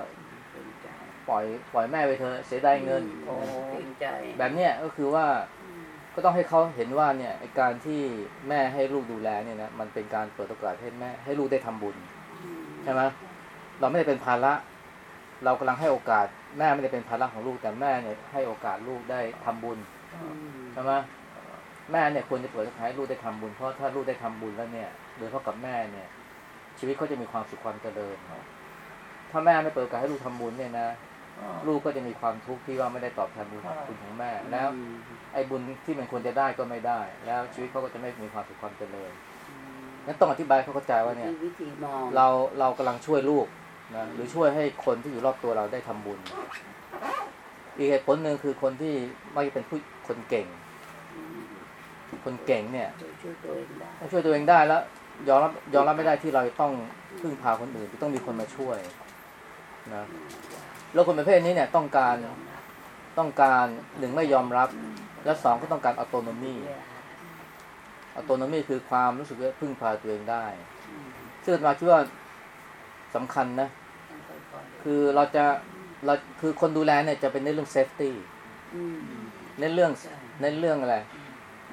เกรงใจ
ปล่อยปล่อยแม่ไปเถอะเสียดายเงิน
โอ้เกรงใจ
แบบเนี้ยก็คือว่า
อืม
ก็ต้องให้เขาเห็นว่าเนี่ยไอ้การที่แม่ให้ลูกดูแลเนี่ยนะมันเป็นการเปิดโอกาสให้แม่ให้ลูกได้ทำบุญ
อืม
ใช่ไหมเราไม่ได้เป็นภาระ เรากำลังให้โอกาส แม่ไม่ได้เป็นภาระของลูกแต่แม่เนี่ยให้โอกาสลูกได้ทำบุญ
อืม
ใช่ไหม แม่เนี่ยควรจะเปิดโอกาสให้ลูกได้ทำบุญเพราะถ้าลูกได้ทำบุญแล้วเนี่ย โดยเฉพาะกับแม่เนี่ย ชีวิตเขาจะมีความสุขความเจริญเนาะถ้าแม่ไม่เปิดโอกาสให้ลูกทำบุญเนี่ยนะลูกก็จะมีความทุกข์ที่ว่าไม่ได้ตอบแทนบุญบุญของแม่แล้ว ไอ้บุญที่มันควรจะได้ก็ไม่ได้ แล้วชีวิตเขาก็จะไม่มีความสุขความเจริญ
อืม
งั้นต้องอธิบายเขาเข้าใจว่าเนี่ยเราเรากำลังช่วยลูกนะหรือช่วยให้คนที่อยู่รอบตัวเราได้ทำบุญ อีกเหตุผลหนึ่งคือคนที่ไม่เป็นผู้คนเก่ง คนเก่งเนี่ย
ช่วยช่วยตัวเองได้
ต้องช่วยตัวเองได้แล้วยอมรับยอมรับไม่ได้ที่เราต้องพึ่งพาคนอื่นที่ต้องมีคนมาช่วยนะแล้วคนประเภทนี้เนี่ยต้องการ
ยอมรับ
ต้องการหนึ่งไม่ยอมรับ และสองก็ต้องการออโตโนมี
เวลา
ออโตโนมีคือความรู้สึกว่าพึ่งพาตัวเองได้
อืม
ซึ่งอาตมาคิดว่าสำคัญนะ
ต้องค่อยๆ
คือเราจะเราคือคนดูแลเนี่ยจะเป็นในเรื่อง safety
อืม
ในเรื่อง
ใช่
ในเรื่องอะไร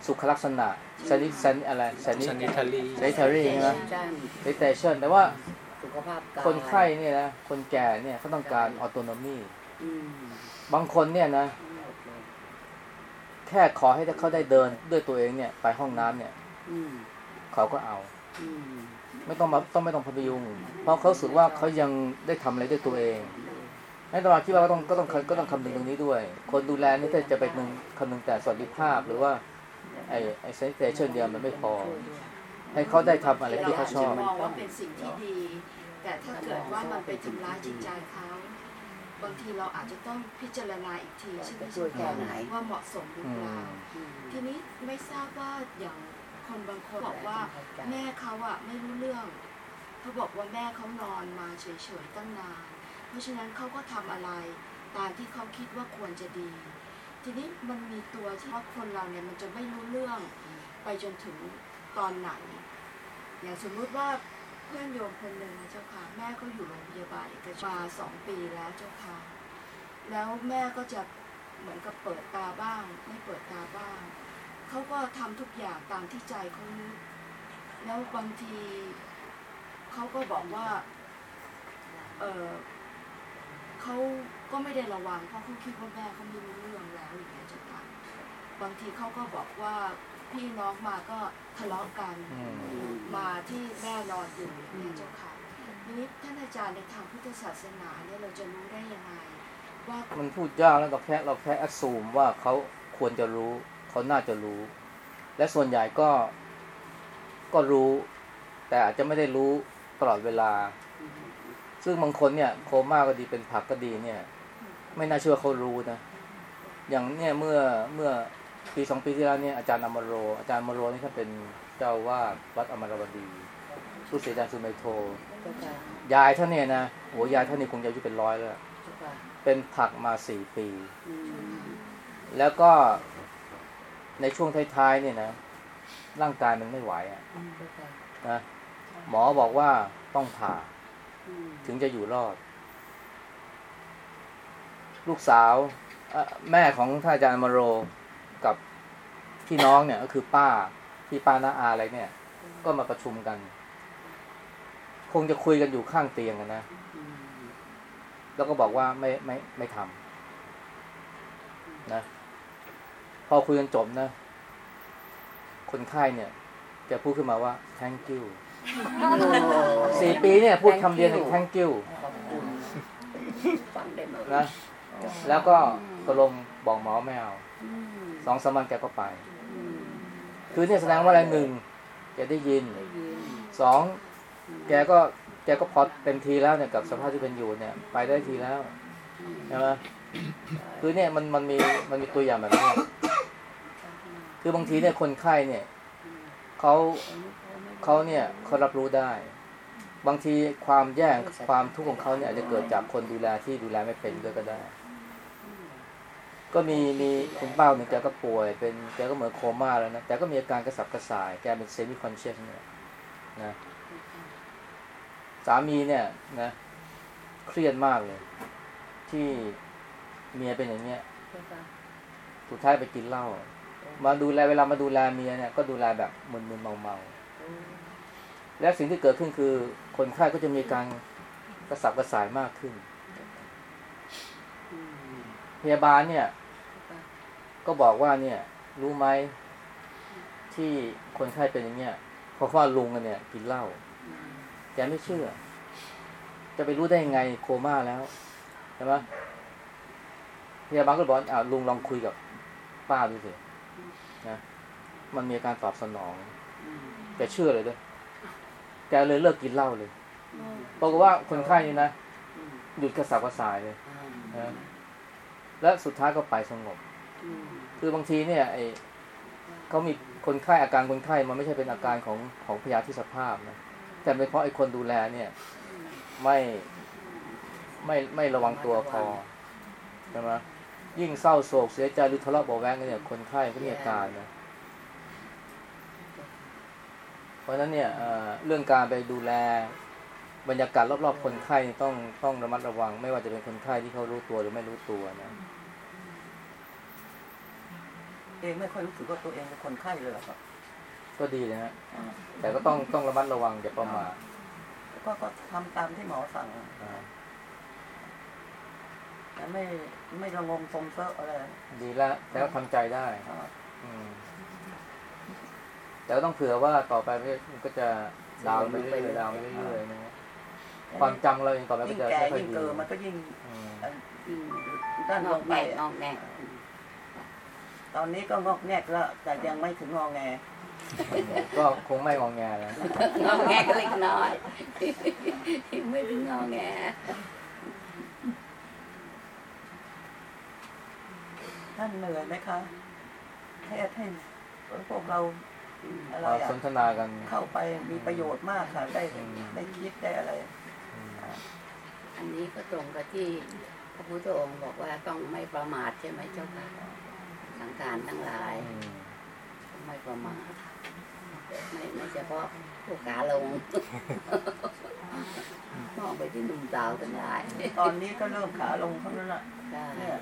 สุขลักษณะซนิสันอะไรสันิ
sanitary
sanitary ใช่ไหม
ใช่
sanitation แต่ว่า
สุขภาพกาย
คนไข้เนี่ยนะคนแก่เนี่ยเขาต้องการ autonomy อืมบางคนเนี่ยนะ แค่ขอให้เขาได้เดินด้วยตัวเองเนี่ย ไปห้องน้ำเนี่ย
อืม
เขาก็เอา
อืม
ไม่ต้องมาต้องไม่ต้องพยุงเพราะเขารู้สึกว่าเขายังได้ทำอะไรด้วยตัวเองนั่นตมาคิดว่าก็ต้องก็ต้องก็ต้องคำนึงตรงนี้ด้วย คนดูแลนี่ถ้าจะไปนึงคำนึงแต่สวัสดิภาพหรือว่า ไอ้ไอ้เซนเซชันเดียวมันไม่พอ ให้เขาได้ทำอะไรที่เขาชอบ
รจจะมองว่าเป็นสิ่งที่ดี แต่ถ้าเกิดว่ามันไปทำร้ายจิตใจเขาบางทีเราอาจจะต้องพิจารณาอีกทีใช่ไหม
ช่วยแค่ไหน
ว่าเหมาะสมหรือ
อื
เปล่า
ม
อืม
ทีนี้ไม่ทราบว่าอย่างคนบางคนบอกว่า แม่เขาอะไม่รู้เรื่องเขาบอกว่าแม่เขานอนมาเฉยๆตั้งนาน เพราะฉะนั้นเขาก็ทำอะไรตามที่เขาคิดว่าควรจะดี ทีนี้มันมีตัวที่ว่าคนเราเนี่ยมันจะไม่รู้เรื่องไปจนถึงตอนไหน อย่างสมมุติว่าเพื่อนโยมคนหนึ่งนะเจ้าค่ะแม่ก็อยู่โรงพยาบาลเอกชนมาสองปีแล้วเจ้าค่ะแล้วแม่ก็จะเหมือนกับเปิดตาบ้าง ไม่เปิดตาบ้างเขาก็ทำทุกอย่างตามที่ใจเขานึกแล้วบางทีเขาก็บอกว่าเออ เขาก็ไม่ได้ระวังเพราะเขาคิดว่าแม่เขาไม่รู้เรื่องแล้วอย่างเงี้ยเจ้าค่ะบางทีเขาก็บอกว่าพี่น้องมาก็ทะเลาะกัน
อืม
มาที่แม่นอนอยู่อย่างเงี้ยเจ้าค่ะทีนี้ท่านอาจารย์ในทางพุทธศาสนาเนี่ยเราจะรู้ได้ยังไงว่า
มันพูดยากแล้วเราแค่เราแค่แอดซูมว่าเขาควรจะรู้เขาน่าจะรู้ และส่วนใหญ่ก็ก็รู้ แต่อาจจะไม่ได้รู้ตลอดเวลา ซึ่งบางคนเนี่ยโคม่าก็ดีเป็นผักก็ดีเนี่ย ไม่น่าเชื่อเขารู้นะ อย่างเนี่ยเมื่อเมื่อปีสองปีที่แล้วเนี่ยอาจารย์อมโร อาจารย์อมโรนี่ท่านเป็นเจ้าวาดวัดอมรวดี ผู้เสียาจารย์สุเมโท
เจ้าค่ะ
ยายท่านเนี่ยนะโหยายท่านนี่คงจะอายุเป็นร้อยแล้ว
เป็
นผักมาสี่ปี แล้วก็ในช่วงท้ายๆเนี่ยนะร่างกายมันไม่ไหวอะ่ะนะหมอบอกว่าต้องผ่า ถึงจะอยู่รอด ลูกสาวแม่ของท่านอาจารย์มโรกับพี่น้องเนี่ย ก็คือป้าพี่ป้าน้าอาอะไรเนี่ย ก็มาประชุมกัน คงจะคุยกันอยู่ข้างเตียงกันนะแล้วก็บอกว่าไม่ไม่ไม่ทำนะ พอคุยกันจบนะ คนไข้เนี่ย จะพูดขึ้นมาว่า thank you สี่ปีเนี่ยพูดคำเดียวหนึ่ง thank you
ขอบคุณฟังได้ไหม
นะแล้วก็ตกลงบอกหมอไม่เอาสองสามวันแกก็ไป คือเนี่ยแสดงว่าอะไรหนึ่งแกได้ยิน
ได้ยิน
สองแกก็แกก็พอเต็มทีแล้วเนี่ยกับสภาพที่เป็นอยู่เนี่ย ไปได้ทีแล้วใช่ไหมคือเนี่ยมันมันมีมันมีตัวอย่างแบบนี้คือบางทีเนี่ยคนไข้เนี่ยเขา เขาเนี่ยเขารับรู้ได้ บางทีความแย่ความทุกข์ของเขาเนี่ยอาจจะเกิดจากคนดูแลที่ดูแลไม่เป็นด้วยก็ได้ ก็มีมีคุณป้าหนึ่งแกก็ป่วย เป็นแกก็เหมือนโคม่าแล้วนะแต่ก็มีอาการกระสับกระส่ายแกเป็น semiconscious เนี่ยนะสามีเนี่ยนะ เครียดมากเลย ที่เมียเป็นอย่างเงี้ยสุดท้ายไปกินเหล้ามาดูแลเวลามาดูแลเมียเนี่ยก็ดูแลแบบมึนๆเมาๆ และสิ่งที่เกิดขึ้นคือคนไข้ก็จะมีการกระสับกระส่ายมากขึ้น พยาบาลเนี่ย ก็บอกว่าเนี่ย รู้ไหมที่คนไข้เป็นอย่างเงี้ยเพราะว่าลุงเนี่ย กินเหล้าแกไม่เชื่อ จะไปรู้ได้ยังไงโคม่าแล้วใช่ไหมพยาบาลก็บอกอ่าลุงลองคุยกับป้าดูสินะมันมีการตอบสนอง แกเชื่อเลยด้วยแกเลยเลิกกินเหล้าเลยบอกฏว่าคนไข้นี่นะหยุดกระสับกระส่ายเลยนะและสุดท้ายก็ไปสงบ คือบางทีเนี่ยไอเขามีคนไข้อาการคนไข้มันไม่ใช่เป็นอาการของของพยาธิสภาพนะแต่เป็นเพราะไอ้คนดูแลเนี่ย ไม่ไม่ไม่ระวังตัวพอใช่ไหมยิ่งเศร้าโศกเสียใจหรือทะเลาะเบาะแว้งกันเนี่ยคนไข้ก็มีอาการนะเพ ราะฉะนั้นเนี่ยเอ่อเรื่องการไปดูแลบรรยากาศรอบๆคนไข้นี่ต้องต้องระมัดระวัง ไม่ว่าจะเป็นคนไข้ที่เขารู้ตัวหรือไม่รู้ตัวนะ
เองไม่ค่อยรู้สึกว่าตัวเองเป็นคนไข้เลยหรอกครับ
ก็ดีนะฮะแต่ก็ต้องต้องระมัดระวังอย่าประมาท
ก็ก็ทำตามที่หมอสั่ง
อ่า
แต่ไม่ไม่ระงงทรงเซอะอะไร
ดีแล้วแต่ก็ทำใจได้
อ่า
อืม แต่ก็ต้องเผื่อว่าต่อไปมันก็จะดาวน์ไปเรื่อยๆดาวน์ไปเรื่อยๆนะฮะความจำเราเองต่อไปก็
ยิ่ง
จะ
แก่
ไม่ค่อย
ยิ่ง
ดี
เกิดมันก็ยิ่ง
อืม
ด้าน
ง
ล
องก
ไป
แงกงอกแงก
ตอนนี้ก็งอกแงกแล้วแต่ยังไม่ถึงงอแง
ก็คงไม่งองแงแล้ว
งอกแงกเล็กน้อยไม่ถึงงอแง
ท่านเหนื่อยไหมคะเทศให้พวกเรา อะไร
มา
อะ
สนทนากัน
เข้าไปมีประโยชน์มากค่ะได้
อืม
ได้คิดได้อะไร
อืม
อันนี้ก็ตรงกับที่พระพุทธองค์บอกว่าต้องไม่ประมาทใช่ไหมเจ้าค่ะสังขารทั้งหลาย
อืม
ต้องไม่ประมาทไม่ไม่เฉพาะผู้ขาลงมองไปที่หนุ่มสาวทั้งหลาย
ตอนนี้ก็เริ่มขาลงเท่านั้นแหละ
ใช่
เนี่ย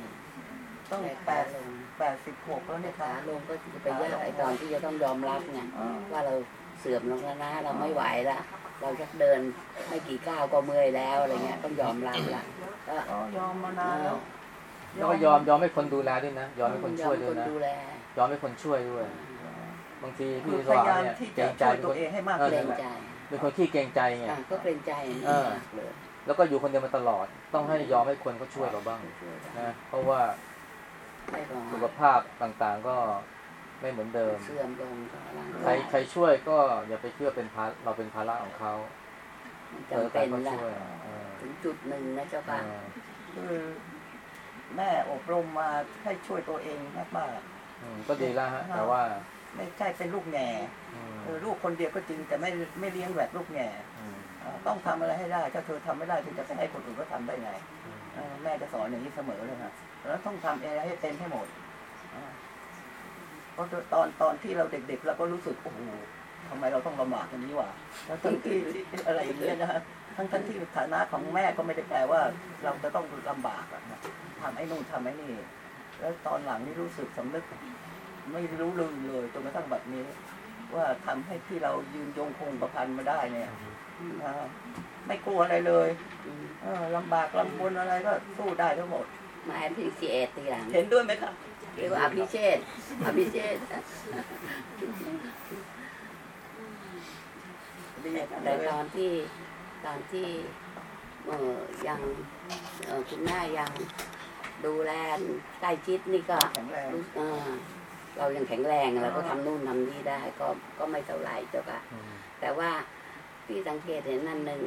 ต้อง
แต่
แป
ขา
ด
ลง
แปดสิบหกแล้วเนี่ย
ขา
ค่ะ
ลงก็จะไปยากไอ้ตอนที่จะต้องยอมรับไง
อ่า
ว่าเราเสื่อมลงแล้วนะเราไม่ไหวละเราจะเดินไม่กี่ก้าวก็เมื่อยแล้วอะไรเงี้ยต้องยอมรับละก็
ก็ยอมมานานแล้ว
แล้วก็ยอมยอมให้คนดูแลด้วยนะ ยอมให้คนช่วยด้วย
ม
นะ
ดูแล
ยอมให้คนช่วยด้วย บางที
คื
พี่
อ
ส
พ
ว่ายา
งยาม
เนี่ย
ที่
เกร
จะ
งใจ
ช่วย
เป็นคน
ตัวเองให้มาก
เออ
เกร
ขึ้น
งใจ
เป็นคนขี้เกรงใจไง
อะก็เกรงใจ
เออ
มากเลย
แล้วก็อยู่คนเดียวมาตลอด ต้องให้ยอมให้คนเขาช่วยเราบ้าง
ช่วยได้
นะ เพราะว่า
ไม่ประ
สุข
มาท
ภาพต่างๆก็ไม่เหมือนเดิม
เสื่อมลงก็ร่าง
ใคร
กาย
ใครช่วยก็อย่าไปเชื่อเป็นภาเราเป็นภาระของเขา
มัน
เออ
จำ
แต่
เป็น
เขา
ละ
ช่วยเออ
ถึงจุดหนึ่งนะเจ้า
เอ
ค่ะ
อ
คือแม่อบรมมาให้ช่วยตัวเองมาก
อืมก็ดีแล้วฮะ แต่ว่า
ๆไม่ใช่เป็นลูกแง่
อืม
เออลูกคนเดียวก็จริงแต่ไม่ไม่เลี้ยงแบบลูกแง่
อืม
เอ่อต้องทำอะไรให้ได้ถ้าเธอทำไม่ได้เธอจะไปให้คนอื่นก็ทำได้ไงเออแม่จะสอนอย่างนี้เสมอเลยค่ะ แล้วต้องทำอะไรให้เต็มให้หมดอ่าเพราะตอนตอนที่เราเด็กๆเราก็รู้สึกโอ้โหทำไมเราต้องลำบากอย่างนี้วะแล้วทั้งที่ที่อะไรอย่างเงี้ยนะฮะทั้งทั้งที่ฐานะของแม่ก็ไม่ได้แปลว่า เราจะต้องลำบากอะนะทำไอ้นู่นทำไอ้นี่แล้วตอนหลังนี่รู้สึกสำนึก ไม่รู้ลืมเลยจนกระทั่งแบบนี้ ว่าทำให้ที่เรายืนยงคงประพันมาได้เนี่ยนะไม่กลัวอะไรเลยเออลำบากลำบนอะไรก็สู้ได้ทั้งหมด
มาแอพิเศษทีหลัง
เห็นด้วยไหมครับ
เรียกว่าอภิเชษอภิเชษ
ดี
แต่ตอนที่ตอนที่เออยังเออคุณแม่ยังดูแลใกล้ชิดนี่ก็
แข็งแรง
รู้เออเรายังแข็งแรงเราก็ทำนู่นทำนี่ได้ ก็ก็ไม่เท่าไหร่เจ้าค่ะ
อืม
แต่ว่าพี่สังเกตเห็นนั่นหนึ่ง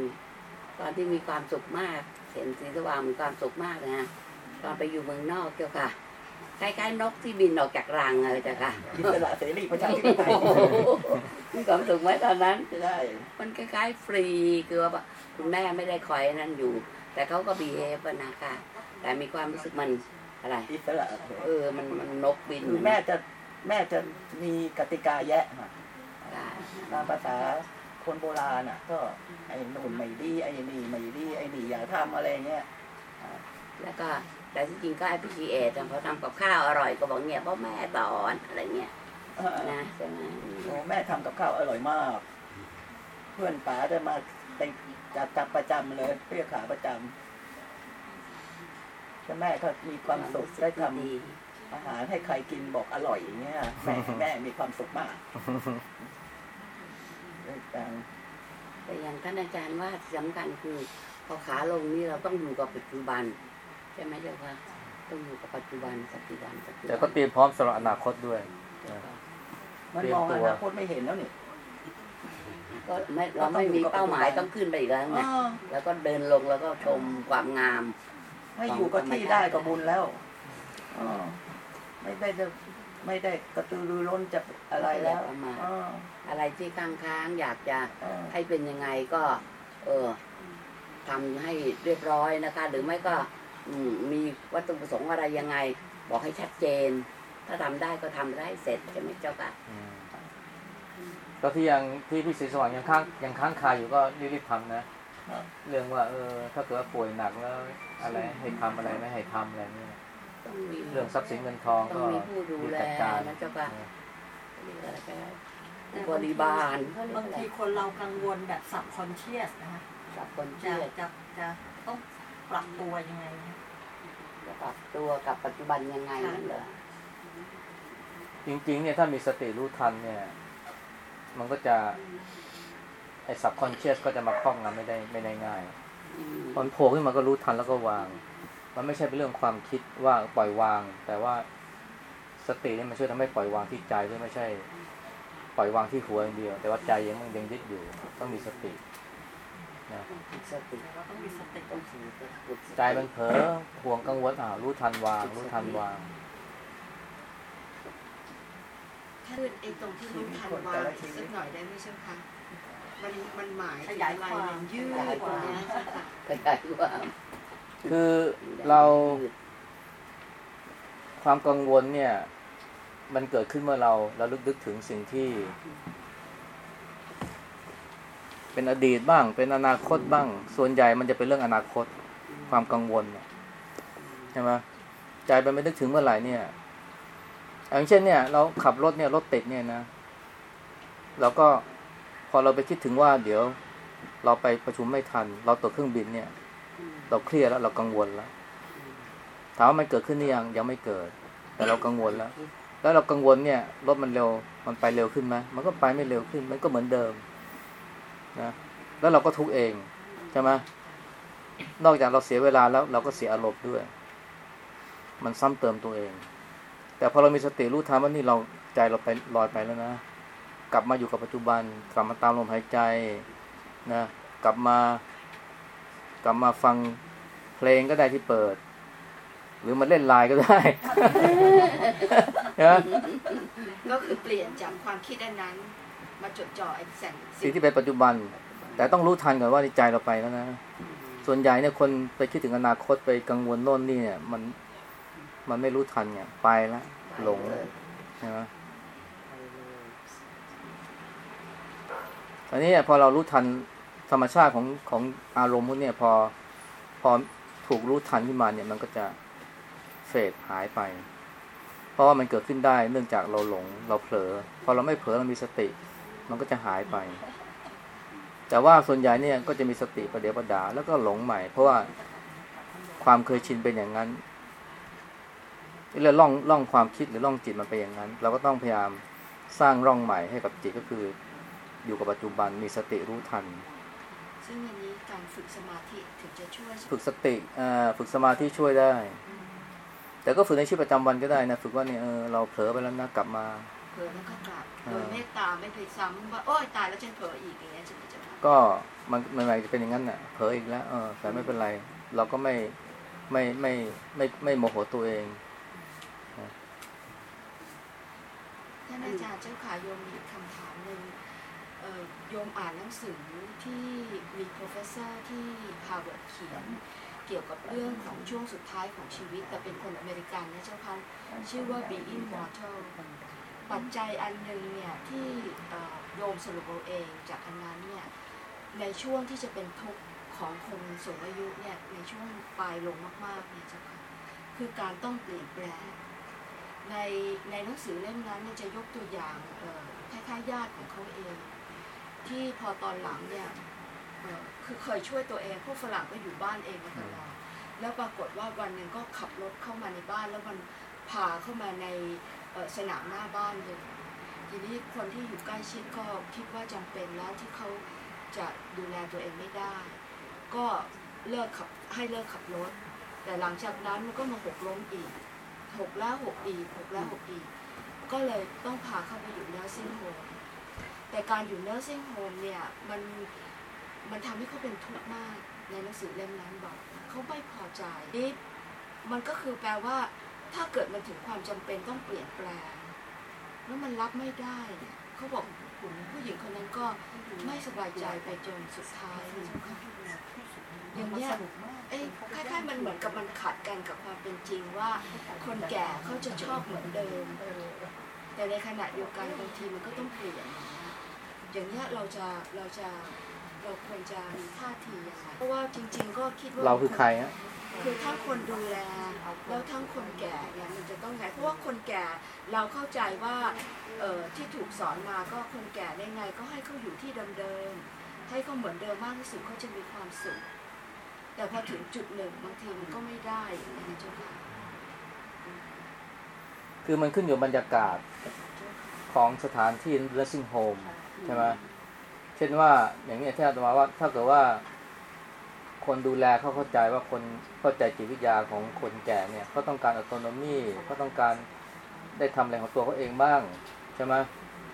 ตอนที่มีความสุขมาก เห็นสีสว่างมีความสุขมากนะฮะ ตอนไปอยู่เมืองนอกเจ้าค่ะคล้ายๆนกที่บินออกจากรังเลยเจ้าค่ะ
อิสระเสรีประชาธิปไตย
โอ้โหมีความสุขไหมตอนนั้น
ใช่
มันคล้ายๆฟรีคือว่าคุณแม่ไม่ได้คอยนั่นอยู่ แต่เขาก็บีเฮฟนะคะแต่มีความรู้สึกมันอะไร
อิสระ
เออมันมันนกบิน
คือแม่จะแม่จะมีกติกาแยะค่ะ
ได้
ตามภาษาคนโบราณอะ ก็ไอ้นู่นไม่ดีไอ้นี่ไม่ดีไอ้นี่อย่าทำอะไรเงี้ย
แล้วก็ แต่ที่จริงก็ appreciate พอทำกับข้าวอร่อยก็บอกเนี่ยเพราะแม่สอนอะไรเงี้ย
เออ
นะใช่ไหม
โอ้แม่ทำกับข้าวอร่อยมาก เพื่อนป๋าจะมาไปจับจับประจำเลยเรียกขาประจำแต่แม่ก็มีความสุขได้ท
ดีำ
อาหารให้ใครกินบอกอร่อยอย่างเงี้ยแม่แม่มีความสุขมากได้จัง
แต่อย่างท่านอาจารย์ว่าสำคัญคือพอขาลงนี่เราต้องอยู่กับปัจจุบัน ใช่ไหมเจ้าค่ะต้องอยู่กับปัจจุบันปัจจุบันปัจจุบัน
แต่ก็เตรียมพร้อมสำหรับอนาคตด้วย
มันมองอนาคตไม่เห็นแล้วนี่
ก็ไม่เราไม่มีเป้าหมายต้องขึ้นไปอีกแล้วไง
อ้อ
แล้วก็เดินลงแล้วก็ชมความงาม
ให้อยู่กับที่ได้ก็บุญแล้วอ้อไม่ได้จะไม่ได้กระตือรือร้นจะอะไรแล้วอ้อ
อะไรที่ค้างๆอยากจะ
อ้อ
ให้เป็นยังไงก็ เออทำให้เรียบร้อยนะคะ หรือไม่ก็อื มมีวัตถุประสงค์อะไรยังไง บอกให้ชัดเจน ถ้าทำได้ก็ทำได้เสร็จใช่ไหมเจ้าค่ะ
อืมก็ที่ยังที่พี่ศรีสว่างยังค้างยังค้างคาอยู่ก็รีบๆทำนะเรื่องว่าเออถ้าเกิดว่าป่วยหนักแล้วอะไรให้ทำอะไรไม่ให้ทำอะไรเนี่ย
ต้องมี
เรื่องทรัพย์สินเงินทอง
ต้อ
ก็
งมีผู้ดู
รีบ
แล
จัดการ
นะเจ้าค่ะเรียกอะไรก็ได้ผู้บริบาลเขาเรียก
บาง
อะไร
ทีคนเรากังวลแบบสับคอนเชียสนะคะ
กับคน
จะ
เชื่อ
จะจะต้อง ปรับตัวยังไงนะ
จะปรับตัวกับปัจจุบันยังไงนั่นเหรอ
จริง ๆ เนี่ยถ้ามีสติรู้ทันเนี่ย มันก็จะไอ้สับคอนเชียสก็จะมาครอบงำไม่ได้ไม่ได้ง่าย
อืม
ตอนโผล่ขึ้นมาก็รู้ทันแล้วก็วาง มันไม่ใช่เป็นเรื่องความคิดว่าปล่อยวาง แต่ว่าสติเนี่ยมันช่วยทำให้ปล่อยวางที่ใจด้วยไม่ใช่ ปล่อยวางที่หัวอย่างเดียว แต่ว่าใจยังมันยังยึดอยู่ต้องมีสตินะ
ฝึก สติ
เราต้องมีสติ
ต้องฝึกฝึกสติ
ใจมันเผลอห่วงกังวลอ่ารู้ทันวาง รู้ทันวาง
ถ้าไอ้ตรงที่รู้ทันวางอีกสักหน่อยได้ไหมเจ้าคะมันมันหมายถึงอะไรมันยืดตรงเนี้ยเจ้าค่ะ
ขยายความ
คือเรา ความกังวลเนี่ย มันเกิดขึ้นเมื่อเราเราลึกนึกถึงสิ่งที่ เป็นอดีตบ้าง เป็นอนาคตบ้าง ส่วนใหญ่มันจะเป็นเรื่องอนาคตความกังวลใช่ไหมใจไปไม่นึกถึงเมื่อไหร่เนี่ยอย่างเช่นเนี่ย เราขับรถเนี่ยรถติดเนี่ยนะเราก็พอเราไปคิดถึงว่า เดี๋ยว เราไปประชุมไม่ทัน เราตกเครื่องบินเนี่ย เราเครียดแล้วเรากังวลแล้วถามว่ามันเกิดขึ้นหรือยังยังไม่เกิด แต่เรากังวลแล้ว แล้วเรากังวลเนี่ยรถมันเร็วมันไปเร็วขึ้นไหมมันก็ไปไม่เร็วขึ้น มันก็เหมือนเดิม นะแล้วเราก็ทุกเองใช่ไหมนอกจากเราเสียเวลาแล้วเราก็เสียอารมณ์ด้วย มันซ้ำเติมตัวเอง แต่พอเรามีสติรู้ทันว่านี่เราใจเราไปลอยไปแล้วนะ กลับมาอยู่กับปัจจุบัน กลับมาตามลมหายใจนะกลับมากลับมาฟังเพลงก็ได้ที่เปิด หรือมาเล่นไลน์ก็ได้
ก็คือเปลี่ยนจากความคิดอันนั้น มาจดจ่อไอ้แสง
สิ่งที่เป็นปัจจุบัน แต่ต้องรู้ทันก่อนว่าในใจเราไปแล้วนะ ส่วนใหญ่เนี่ยคนไปคิดถึงอนาคตไปกังวลโน่นนี่เนี่ย มันมันไม่รู้ทันเนี่ยไปแล้วหลงใช่ไหมอันนี้พอเรารู้ทันธรรมชาติของของอารมณ์พวกเนี่ยพอพอถูกรู้ทันขึ้นมาเนี่ยมันก็จะเฟดหายไป เพราะว่ามันเกิดขึ้นได้เนื่องจากเราหลงเราเผลอ พอเราไม่เผลอเรามีสติ มันก็จะหายไป แต่ว่าส่วนใหญ่เนี่ยก็จะมีสติประเดี๋ยวประดา แล้วก็หลงใหม่ เพราะว่าความเคยชินเป็นอย่างนั้นเรื่องร่องร่องความคิดหรือร่องจิตมันเป็นอย่างนั้น เราก็ต้องพยายามสร้างร่องใหม่ให้กับจิตก็คืออยู่กับปัจจุบันมีสติรู้ทัน
ซึ่งอันนี้การฝึกสมาธิถึงจะช่วย
ฝึกสติอ่าฝึกสมาธิช่วยได้ แต่ก็ฝึกในชีวิตประจำวันก็ได้นะ ฝึกว่าเนี่ยเออเราเผลอไปแล้วนะกลับมา
เผลอแล้วก็กลับ
อ่า
โดยเมตตาไม่ไปซ้ำว่าโอ๊ยตายแล้วฉันเผลออีกอย่างเงี้ยใช่ไหมเจ้าค่ะ
ก็มันมันมันจะเป็นอย่างนั้นน่ะเผลออีกแล้วเออแต่ไม่เป็นไร เราก็ไม่ไม่ไม่ไม่ไม่โมโหตัวเอง
ท่านอาจารย์เจ้าค่ะโยมมีคำถามหนึ่งเอ่อโยมอ่านหนังสือที่มี professor ที่ Harvard เขียนเกี่ยวกับเรื่องของช่วงสุดท้ายของชีวิต แต่เป็นคนอเมริกันนะเจ้าค่ะชื่อว่า Being Mortal ปัจจัยอันหนึ่งเนี่ยที่โยมสรุปเอาเองจากอันนั้นเนี่ยในช่วงที่จะเป็นทุกข์ของคนสูงอายุเนี่ยในช่วงปลายลงมากๆเนี่ยเจ้าค่ะคือการต้องเปลี่ยนแปลงในในหนังสือเล่มนั้นเนี่ยจะยกตัวอย่างเอ่อคล้ายๆญาติของเขาเอง ที่พอตอนหลังเนี่ยเออคือเคยช่วยตัวเองพวกฝรั่งก็อยู่บ้านเองมาตลอดแล้วปรากฏว่าวันหนึ่งก็ขับรถเข้ามาในบ้านแล้วมันพาเข้ามาใน สนามหน้าบ้านเลย ทีนี้คนที่อยู่ใกล้ชิดก็คิดว่าจำเป็นแล้วที่เขาจะดูแลตัวเองไม่ได้ ก็เลิกขับให้เลิกขับรถ แต่หลังจากนั้นมันก็มาหกล้มอีกหกแล้วหกอีกหกแล้วหกอีก ก็เลยต้องพาเข้าไปอยู่ nursing home แต่การอยู่ nursing home เนี่ยมันมันทำให้เขาเป็นทุกข์มากในหนังสือเล่มนั้นบอกเขาไม่พอใจนี่มันก็คือแปลว่า ถ้าเกิดมันถึงความจำเป็นต้องเปลี่ยนแปลง แล้วมันรับไม่ได้เนี่ยเขาบอกผู้หญิงคนนั้นก็ไม่สบายใจไปจนสุดท้ายยเจ้าค่ะอย่างเนี้ยเอ้ยคล้ายๆมันเหมือนกับมันขัดกันกับความเป็นจริงว่า คนแก่เขาจะชอบเหมือนเดิม แต่ในขณะเดียวกันบางทีมันก็ต้องเปลี่ยน อย่างเนี้ยเราจะเราจะเราควรจะมีท่าทียังไงเพราะว่าจริง ๆ ก็คิดว่า
เราคือใครฮะ
คือทั้งคนดูแลแล้วทั้งคนแก่เนี่ยมันจะต้องไงเพราะว่าคนแก่เราเข้าใจว่าเอ่อที่ถูกสอนมาก็คนแก่ได้ไง ก็ให้เขาอยู่ที่เดิมๆให้เขาเหมือนเดิมมากที่สุดเขาจะมีความสุข แต่พอถึงจุดหนึ่งบางทีมันก็ไม่ได้อย่างนี้นะเจ้าค่ะ
คือมันขึ้นอยู่บรรยากาศของสถานที่ nursing home ใช่ไหมเช่นว่าอย่างนี้ที่อาตมาว่าถ้าเกิดว่า คนดูแลเขาเข้าใจว่าคนเข้าใจจิตวิทยาของคนแก่เนี่ยเขาต้องการอัตโนมีเขาต้องการได้ทำอะไรของตัวเขาเองบ้างใช่ไหม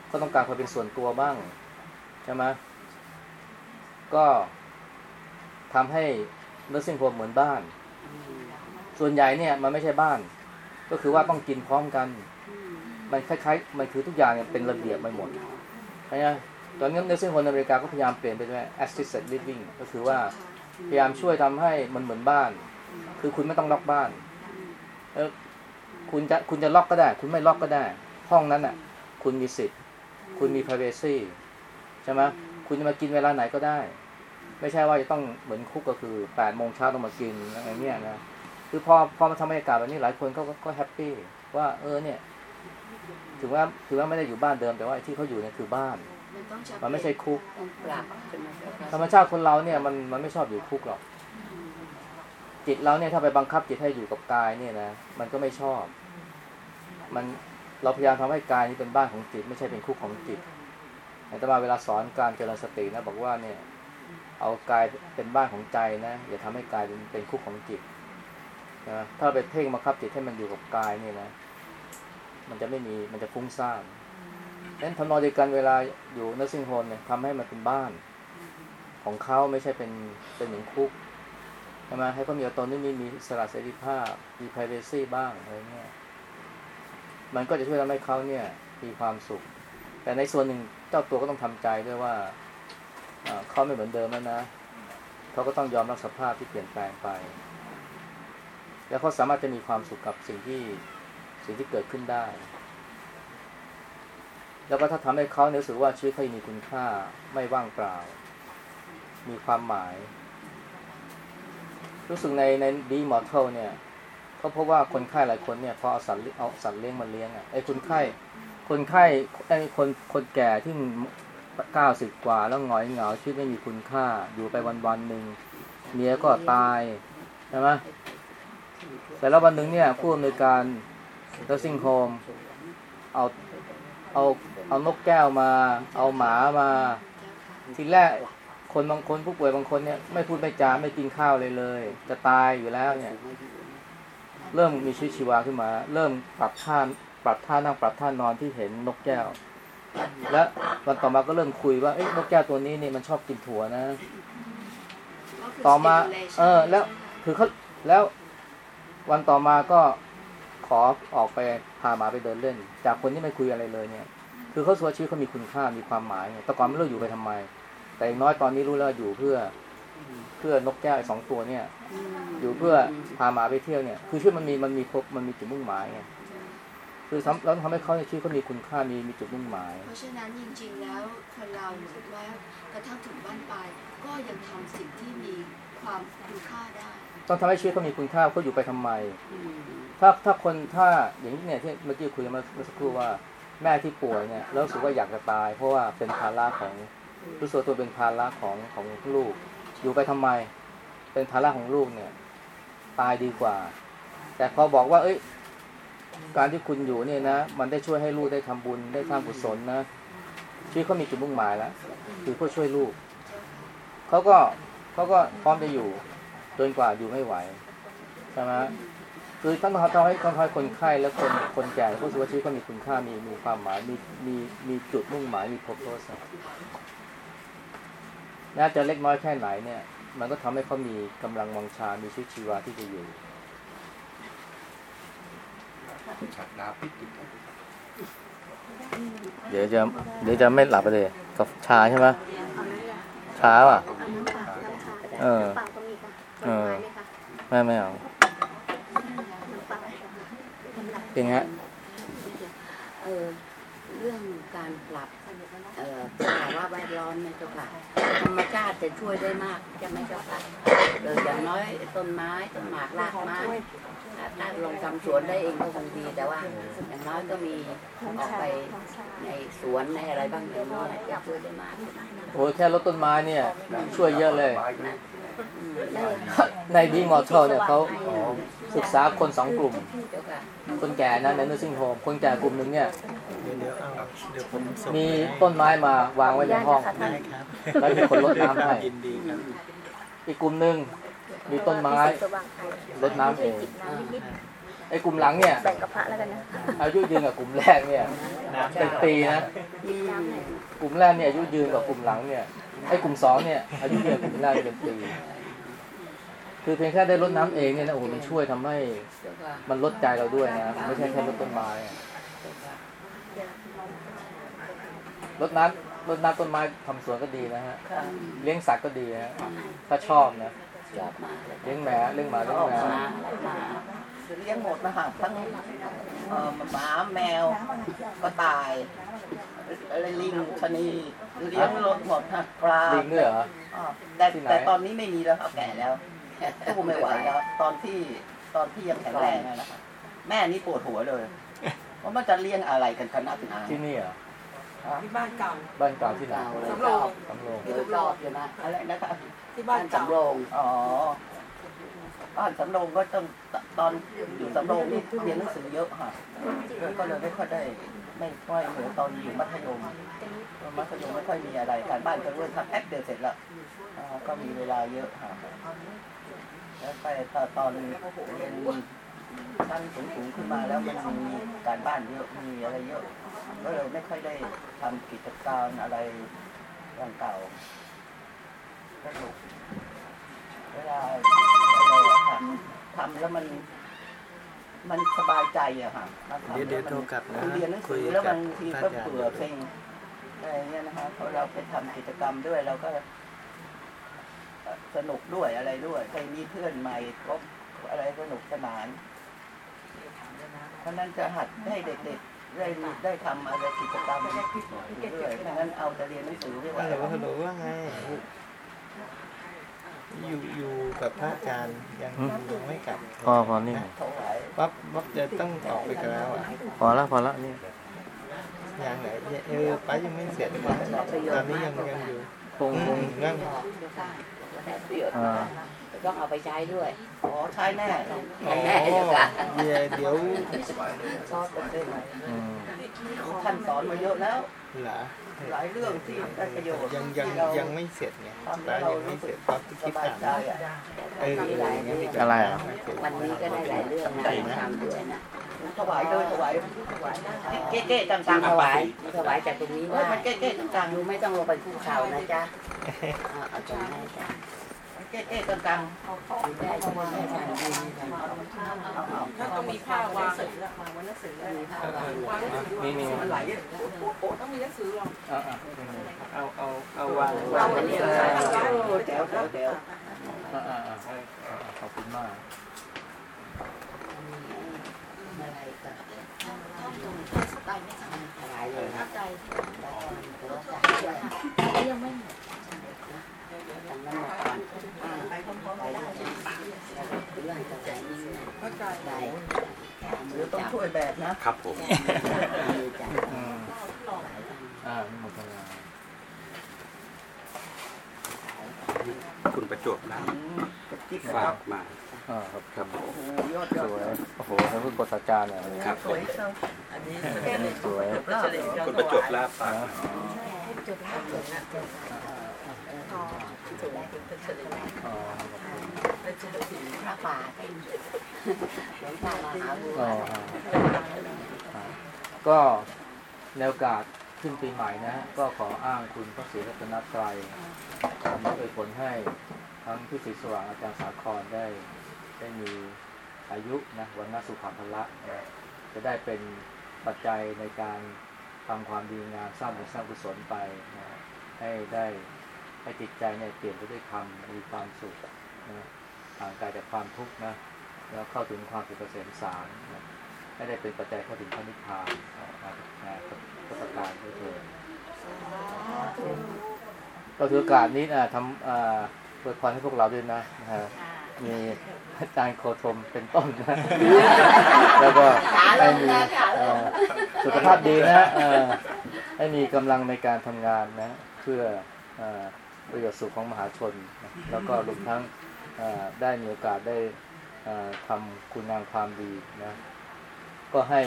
เขาต้องการความเป็นส่วนตัวบ้างใช่ไหมก็ทำให้ nursing home เหมือนบ้าน ส่วนใหญ่เนี่ยมันไม่ใช่บ้าน ก็คือว่าต้องกินพร้อมกัน มันคล้ายๆ มันคือทุกอย่างเนี่ยเป็นระเบียบไปหมดใช่ไหมตอนนี้ในเส้นคนอเมริกาก็พยายามเปลี่ยนไปด้วย assisted living ก็คือว่า พยายามช่วยทำให้มันเหมือนบ้าน คือคุณไม่ต้องล็อกบ้านเออคุณจะคุณจะล็อกก็ได้ คุณไม่ล็อกก็ได้ ห้องนั้นอะ คุณมีสิทธิ์ คุณมี privacy ใช่ไหมคุณจะมากินเวลาไหนก็ได้ ไม่ใช่ว่าจะต้องเหมือนคุกก็คือแปดโมงเช้าต้องมากินอะไรเงี้ยนะคือพอพอมาทำบรรยากาศแบบนี้หลายคนก็ก็ก็ happy ว่าเออเนี่ย ถึงว่าถือว่าไม่ได้อยู่บ้านเดิมแต่ว่าที่เขาอยู่เนี่ยคือบ้าน
มันต้องจะ
มันไม่ใช่คุก
ต้องปรับใช่ไหมเจ้าค่ะ
ธรรมชาติคนเราเนี่ยมันมันไม่ชอบอยู่คุกหรอก จิตเราเนี่ยถ้าไปบังคับจิตให้อยู่กับกายเนี่ยนะมันก็ไม่ชอบ มันเราพยายามทำให้กายนี้เป็นบ้านของจิต ไม่ใช่เป็นคุกของจิตแต่มาเวลาสอนการเจริญสตินะบอกว่าเนี่ย เอากายเป็นบ้านของใจนะอย่าทำให้กายเป็นเป็นคุกของจิตนะถ้าเราไปเพ่งบังคับจิตให้มันอยู่กับกายเนี่ยนะ มันจะไม่มีมันจะฟุ้งซ่านดัง นั้นทำนองเดียวกันเวลาอยู่นัสซิงโฮมเนี่ยทำให้มันเป็นบ้านของเขาไม่ใช่เป็นเป็นเหมือนคุกใช่ไหมให้เขามีตัวนี้มีมีสระเสรีภาพ มี p r i เวซีบ้างอะไรเงี้ยมันก็จะช่วยทำให้เขาเนี่ย มีความสุข แต่ในส่วนหนึ่งเจ้าตัวก็ต้องทำใจด้วยว่าอ่าเขาไม่เหมือนเดิมแล้วนะเขาก็ต้องยอมรับสภาพที่เปลี่ยนแปลงไป แล้วเขาสามารถจะมีความสุขกับสิ่งที่สิ่งที่เกิดขึ้นได้ แล้วก็ถ้าทำให้เขาเนี่ยรู้สึกว่าชีวิตเขายมีคุณค่าไม่ว่างเปล่า มีความหมาย รู้สึกในในBeing Mortal เนี่ยเขาพบว่าคนไข้หลายคนเนี่ยพอเอาสัตว์เลี้ยงเอาสัตว์เลี้ยงมาเลี้ยงอะไอ้คนไข้คนไข้ไอ้คนคนแก่ที่เก้าสิบกว่าแล้วหงอยเหงาชีวิตไม่มีคุณค่า อยู่ไปวันวันหนึ่งเมียก็ตายใช่ไหมแต่แล้ววันหนึ่งเนี่ยผู้อำนวยการ nursing home เอาเอา เอานกแก้วมา เอาหมามาทีแรกคนบางคนผู้ป่วยบางคนเนี่ยไม่พูดไม่จาไม่กินข้าวเลยเลย จะตายอยู่แล้วเนี่ย เริ่มมีชีวิตชีวาขึ้นมา เริ่มปรับท่าปรับท่านั่งปรับท่านอนที่เห็นนกแก้ว และวันต่อมาก็เริ่มคุยว่าเอ้ยนกแก้วตัวนี้นี่มันชอบกินถั่วนะ ต่อมา เออ แล้วคือเขาแล้ววันต่อมาก็ขอออกไปพาหมาไปเดินเล่น จากคนที่ไม่คุยอะไรเลยเนี่ย คือเขาสัวาชีวิตเขามีคุณค่ามีความหมายไงแต่ก่อนไม่รู้อยู่ไปทำไม แต่อย่างน้อยตอนนี้รู้แล้วอยู่เพื่อ เพื่อนกแก้วไอ้สองตัวเนี่ย อยู่เพื่อพาหมาไปเที่ยวเนี่ย คือชีวิตมันมีมันมีครบมันมีจุดมุ่งหมายไงคือทำแล้วทำให้เขาในชีวิตเขามีคุณค่ามีมีจุดมุ่งหมาย
เพราะฉะนั้นจริงๆแล้วคนเราแม้กระทั่งถึงบ้านปลายก็ยังทำสิ่งที่มีความคุณค่าได้
ต้องทำให้ชีวิตเขามีคุณค่าเขาอยู่ไปทำไม ถ้าถ้าคนถ้าอย่างนี้เนี่ยที่เมื่อกี้คุยกันเมื่อเมื่อสักครู่ว่า แม่ที่ป่วยเนี่ยแล้วรู้สึกว่าอยากจะตาย เพราะว่าเป็นภาระของรู้สึกตัวเป็นภาระของของลูก อยู่ไปทำไม เป็นภาระของลูกเนี่ย ตายดีกว่า แต่พอบอกว่า เอ้ย การที่คุณอยู่เนี่ยนะ มันได้ช่วยให้ลูกได้ทำบุญได้สร้างกุศลนะชีวิตเขามีจุดมุ่งหมายแล้วคือเพื่อช่วยลูกเขาก็เขาก็พร้อมจะอยู่จนกว่าอยู่ไม่ไหวใช่ไหม คือต้องทำให้ต้องให้คนไข้และคนคนแก่ผู้สูงอายุเขามีคุณค่ามีมีความหมายมีมีมีจุดมุ่งหมายมี purpose อะน่าจะเล็กน้อยแค่ไหนเนี่ย มันก็ทำให้เขามีกำลังวังชา มีชีวิตชีวาที่จะอยู่
ฉัดน้ำพิจิตร
เดี๋ยวจะเดี๋ยวจะไม่หลับไปเลยกับชาใช่ไหมชาอะ เออเออไม่ไม่เอา เป็นไงฮะ
เออเรื่องการปรับเอ่อสภาวะแวดล้อมเนี่ยเจ้าค่ะธรรมชาติจะช่วยได้มากใช่ไหมเจ้าค่ะเอออย่างน้อยต้นไม้ต้นหมากรากไม้ถ้าลงทำสวนได้เองก็คงดีแต่ว่า อย่างน้อยก็มีออกไปในสวนในอะไรบ้างอย่างน้อยจะช่วยได้มาก
โอ้ยแค่ลดต้นไม้เนี่ย ช่วยเยอะเลย
นะอืม
ในบีมอเทลเนี่ยเขาศึกษาคนสองกลุ่ม
เจ้า ค่ะ
คนแก่นะในนุซิงโฮมคนแก่กลุ่มหนึ่งเนี่ย
เดี๋ยวเดี๋ยวเอาเดี๋ยวผมส่ง
มีต้นไม้มาวางไว้ในห้อง
ได้ครับ
แล้วมีคนรดน้ำให้
ยินดีครับ
อีกกลุ่มหนึ่งมีต้นไม้รดน้ำเอง
อ่า
ไอ้กลุ่มหลังเนี่ย
แบ่งกับพระแล้วกันนะ
อายุยืนกับกลุ่มแรกเนี่ย
น้ำ
เป็นปีนะ
อืม
กลุ่มแรกเนี่ยอายุยืนกว่ากลุ่มหลังเนี่ยไอ้กลุ่มสองเนี่ยอายุยืนกว่ากลุ่มแรกเป็นปี คือเพียงแค่ได้รดน้ำเองเนี่ยนะโอ้โหมันช่วยทำให้
เจ้าค่ะ
มันลดใจเราด้วยนะไม่ใช่แค่ลดต้นไม้อะ
เจ้าค่ะ
รดน้ำรดน้ำต้นไม้ทำสวนก็ดีนะฮะ
ค่ะ
เลี้ยงสัตว์ก็ดีนะฮะถ้าชอบนะ
ชอบมากเลย
เลี้ยงแหมเลี้ยงหมาเลี้ยงแมว
มามา
คือเลี้ยงหมดนะคะทั้งเอ่อหมาแมวก็ตายอะไรลิงชะนีเลี้ยงรถหมดค่ะปลา
ลิงด้วยเหรอ
อ่าแต่
ที่ไหน
แต่ตอนนี้ไม่มีแล้วครับแก่แล้ว สู้ไม่ไหวแล้วตอนที่ตอนที่ยังแข็งแรงอะนะคะแม่นี่ปวดหัวเลยว่ามันจะเลี้ยงอะไรกันขนาดนั้น
ที่นี่เหรอ
ที่บ้านเก่า
บ้านเก่าที่ไหน
เก่าเลย
สำโรง
สำโรง
เดี๋ยวชอบอยู่นะ
อะไรนะคะ
ที่
บ้า
บ้าน
น
เก่า
สำโรง
อ๋อบ้านสำโรงก็ต้องตอนอยู่สำโรงนี่เรียนหนังสือเยอะค่ะก็เลยไม่ค่อยได้ไม่ค่อยเหมือนตอนอยู่มัธยมมัธยมไม่ค่อยมีอะไรการบ้านก็เริ่มทำแอปเดียวเสร็จแล้วอ่าก็มีเวลาเยอะค่ะ แล้วไปตอนตอนเรียนชั้นสูงๆขึ้นมาแล้วมันมีการบ้านเยอะมีอะไรเยอะ ก็เลยไม่ค่อยได้ทำกิจการอะไรอย่างเก่าสนุกเวลาอะไรอะค่ะทำแล้วมัน มันสบายใจอะค่ะมาทำ
เดี๋ยวเดี๋ยวโทรกลับนะ
คือเรียนหนัง
คุ
สื
ย
อแล้ว
กั
บา
บ
งที
ท่าน
ก็
อาจารย์
เบื่อเพลงอะไรอย่างเงี้ยนะคะพอเราไปทำกิจกรรมด้วยเราก็เอ่อ สนุกด้วยอะไรด้วยไปมีเพื่อนใหม่ก็อะไรสนุกสนาน เพราะฉะนั้นจะหัดให้เด็กๆได้มีได้ทำอะไรกิจกรรมอยู่เรื่อยเพราะฉะนั้นเอาแต่เรียนหนังสือไม่ไหว
ฮัลโหลฮัลโหลว่าไง อยู่อยู่กับพระอาจารย์ยังยังไม่กลับ
พอพอนี่
ถวาย
ป๊บป๊บจะต้องออกไปกันแล้วอะ
พอละพอละนี่
ยังไหนเออป้ายังไม่เสร็จตอนนี้ยังยังอยู่
คงคง
นั่ง
อ่า
ต้องเอาไปใช้ด้วย
อ๋อใช่แน่
ใช้แน่เจ้าค่ะ
เดี๋ยวเดี๋ยว
ชอบเป็นได้ไหม
อืม
ท่านสอนมาเยอะแล้ว
เหรอ
หลายเรื่องที่ได้ประโยชน์
ยังยัง
ที่เรา
ยังไม่เสร็จไง
ทำ
ตา
แล้วเรา
ยังไม่
รู้
เส
สึ
ร็
ก
จครับ
ส
คิด
บาย
ตาม
ใจอะ
เออเออยังม่เสจ
อะไรอะ
วันนี้ก็ได้หลายเรื่องนะทำด้วยนะ
ถวายเลยถวายถวายเก๊ะๆกลาง
ตาม
ๆ
ถวายถวายจากตรงนี้
เออ
ได้
มันเก๊ะๆกลาง
ยูไม่ต้องลงไปคุกเข่านะจ๊ะเอาเอาตรงนี้จ้ะ
ๆมัน เก๊ะๆกลาง
ดูได้ทุกคนได้ทานดีทาน
ถ้าต้องมีผ้าวางวางบนหนังสือ
มีผ้าวาง
นี่นี่
ๆมันไหล
ต้องมีหนังสือรอง
อ่อ
เอาเอาเอาวาง
วางบนนี้เลย
โอ้แจ๋วแจ๋วแจ๋ว
อะอะอะอะขอบคุณมาก
อะไรก็
ท่องตรงสไตล์ไม่ทำ
ถวายเลย
ท่า
นะ
ใจ
ตัวจ่ายด้วย
ยังไม่หมด
ทำน้ำหนักก่อนไปพร้อมๆไปด้วยแล้วก็เรื่องจะใส่นี่นะได้
เดี๋ยว ต้องช่วยแบบนะ
ครับผม
มือจับ
อืมอ่านี่หมดเวลา
คุณประจวบนะ
อืมจิ๊บๆ
ฝา
ครับ
กมา
อ่าครับ
ครับผม
โอ้โหยอดย
ส
อด
วยโอ้โหแล้วคุณกดสัจจานเนี่ย
ครับ
สวยจังอันนี้
สวย
ลาบเหรอ
คุณประจวบลาบฝากมา
จุดละจุดละจุดอ๋อ
อ๋อ
พระป่าเป็นหลวงตามหาบัว
อ๋ออ่าอ่าก็ในโอกาสขึ้นปีใหม่นะก็ขออ้างคุณพระศรีรัตนตรัยทำให้ผลให้ทั้งพี่ศรีสว่างอาจารย์สาครได้ได้มีอายุนะวันนสุขภละนะจะได้เป็นปัจจัยในการทำความดีงามสร้างบุญสร้างกุศลไปนะให้ได้ให้จิตใจเนี่ยเปลี่ยนไปด้วยธรรมมีความสุข นะห่างไกลจากความทุกข์นะแล้วเข้าถึงความสุขเกษมสารนะให้ได้เป็นปัจจัยเข้าถึงพระนิพพานนะนะนะพุทธการด้วยเถิดก็ถือโอกาสนี้นะทำอ่าเปิดพรให้พวกเราด้วยนะนะฮะมีอาจารย์โคธมเป็นต้นนะ แล้วก็ให้มีอ่อสุขภาพดีนะอ่อให้มีกำลังในการทำงานนะ เพื่ออ่อประโยชน์สุขของมหาชน แล้วก็รวมทั้ง ได้มีโอกาสได้เอ่อทำคุณงามความดีนะก็ให้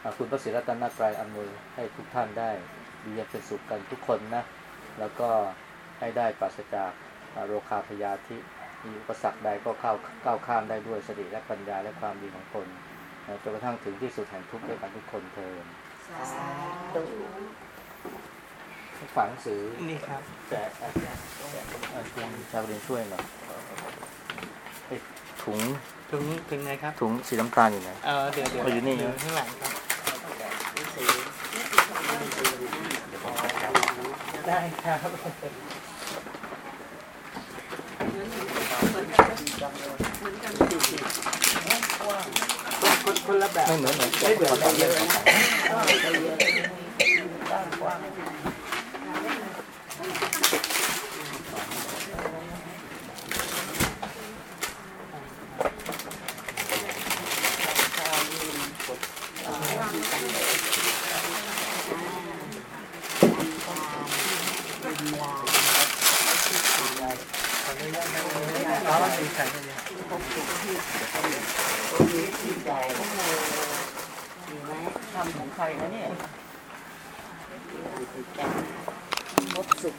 เอ่อคุณพระศรีรัตนตรัยอำนวยให้ทุกท่านได้ดีเย็นเป็นสุขกันทุกคนนะ แล้วก็ให้ได้ปราศจากเอ่อโรคาพยาธิมีอุปสรรคใดก็เข้าก้าวข้ามได้ด้วยสติและปัญญาและความดีของตนนะจนกระทั่งถึงที่สุดแห่งทุกข์ด้วยกันทุกคนเทินฝากหนังสือ
นี่ครับ
แจกอะแจกอะคุณชาวเรียนช่วยหน่อยไอ้ ถุง
ถึงถึงไหนครับ
ถุงสีน้ำตาลอยู่ไหน
เออเดี๋ยวเดี๋ยว
เอาอยู่นี่
เดี๋ยวข้างหลังครับได้ครับคนคนละแบบ
ไม่เหมือนเหมือน
ไม่เหมือนกันเยอะนะ
ด้านกว้าง
อ๋อดีใจเลย
ใจดีไหม
ทำของใครนะเนี่ย
ลบสุข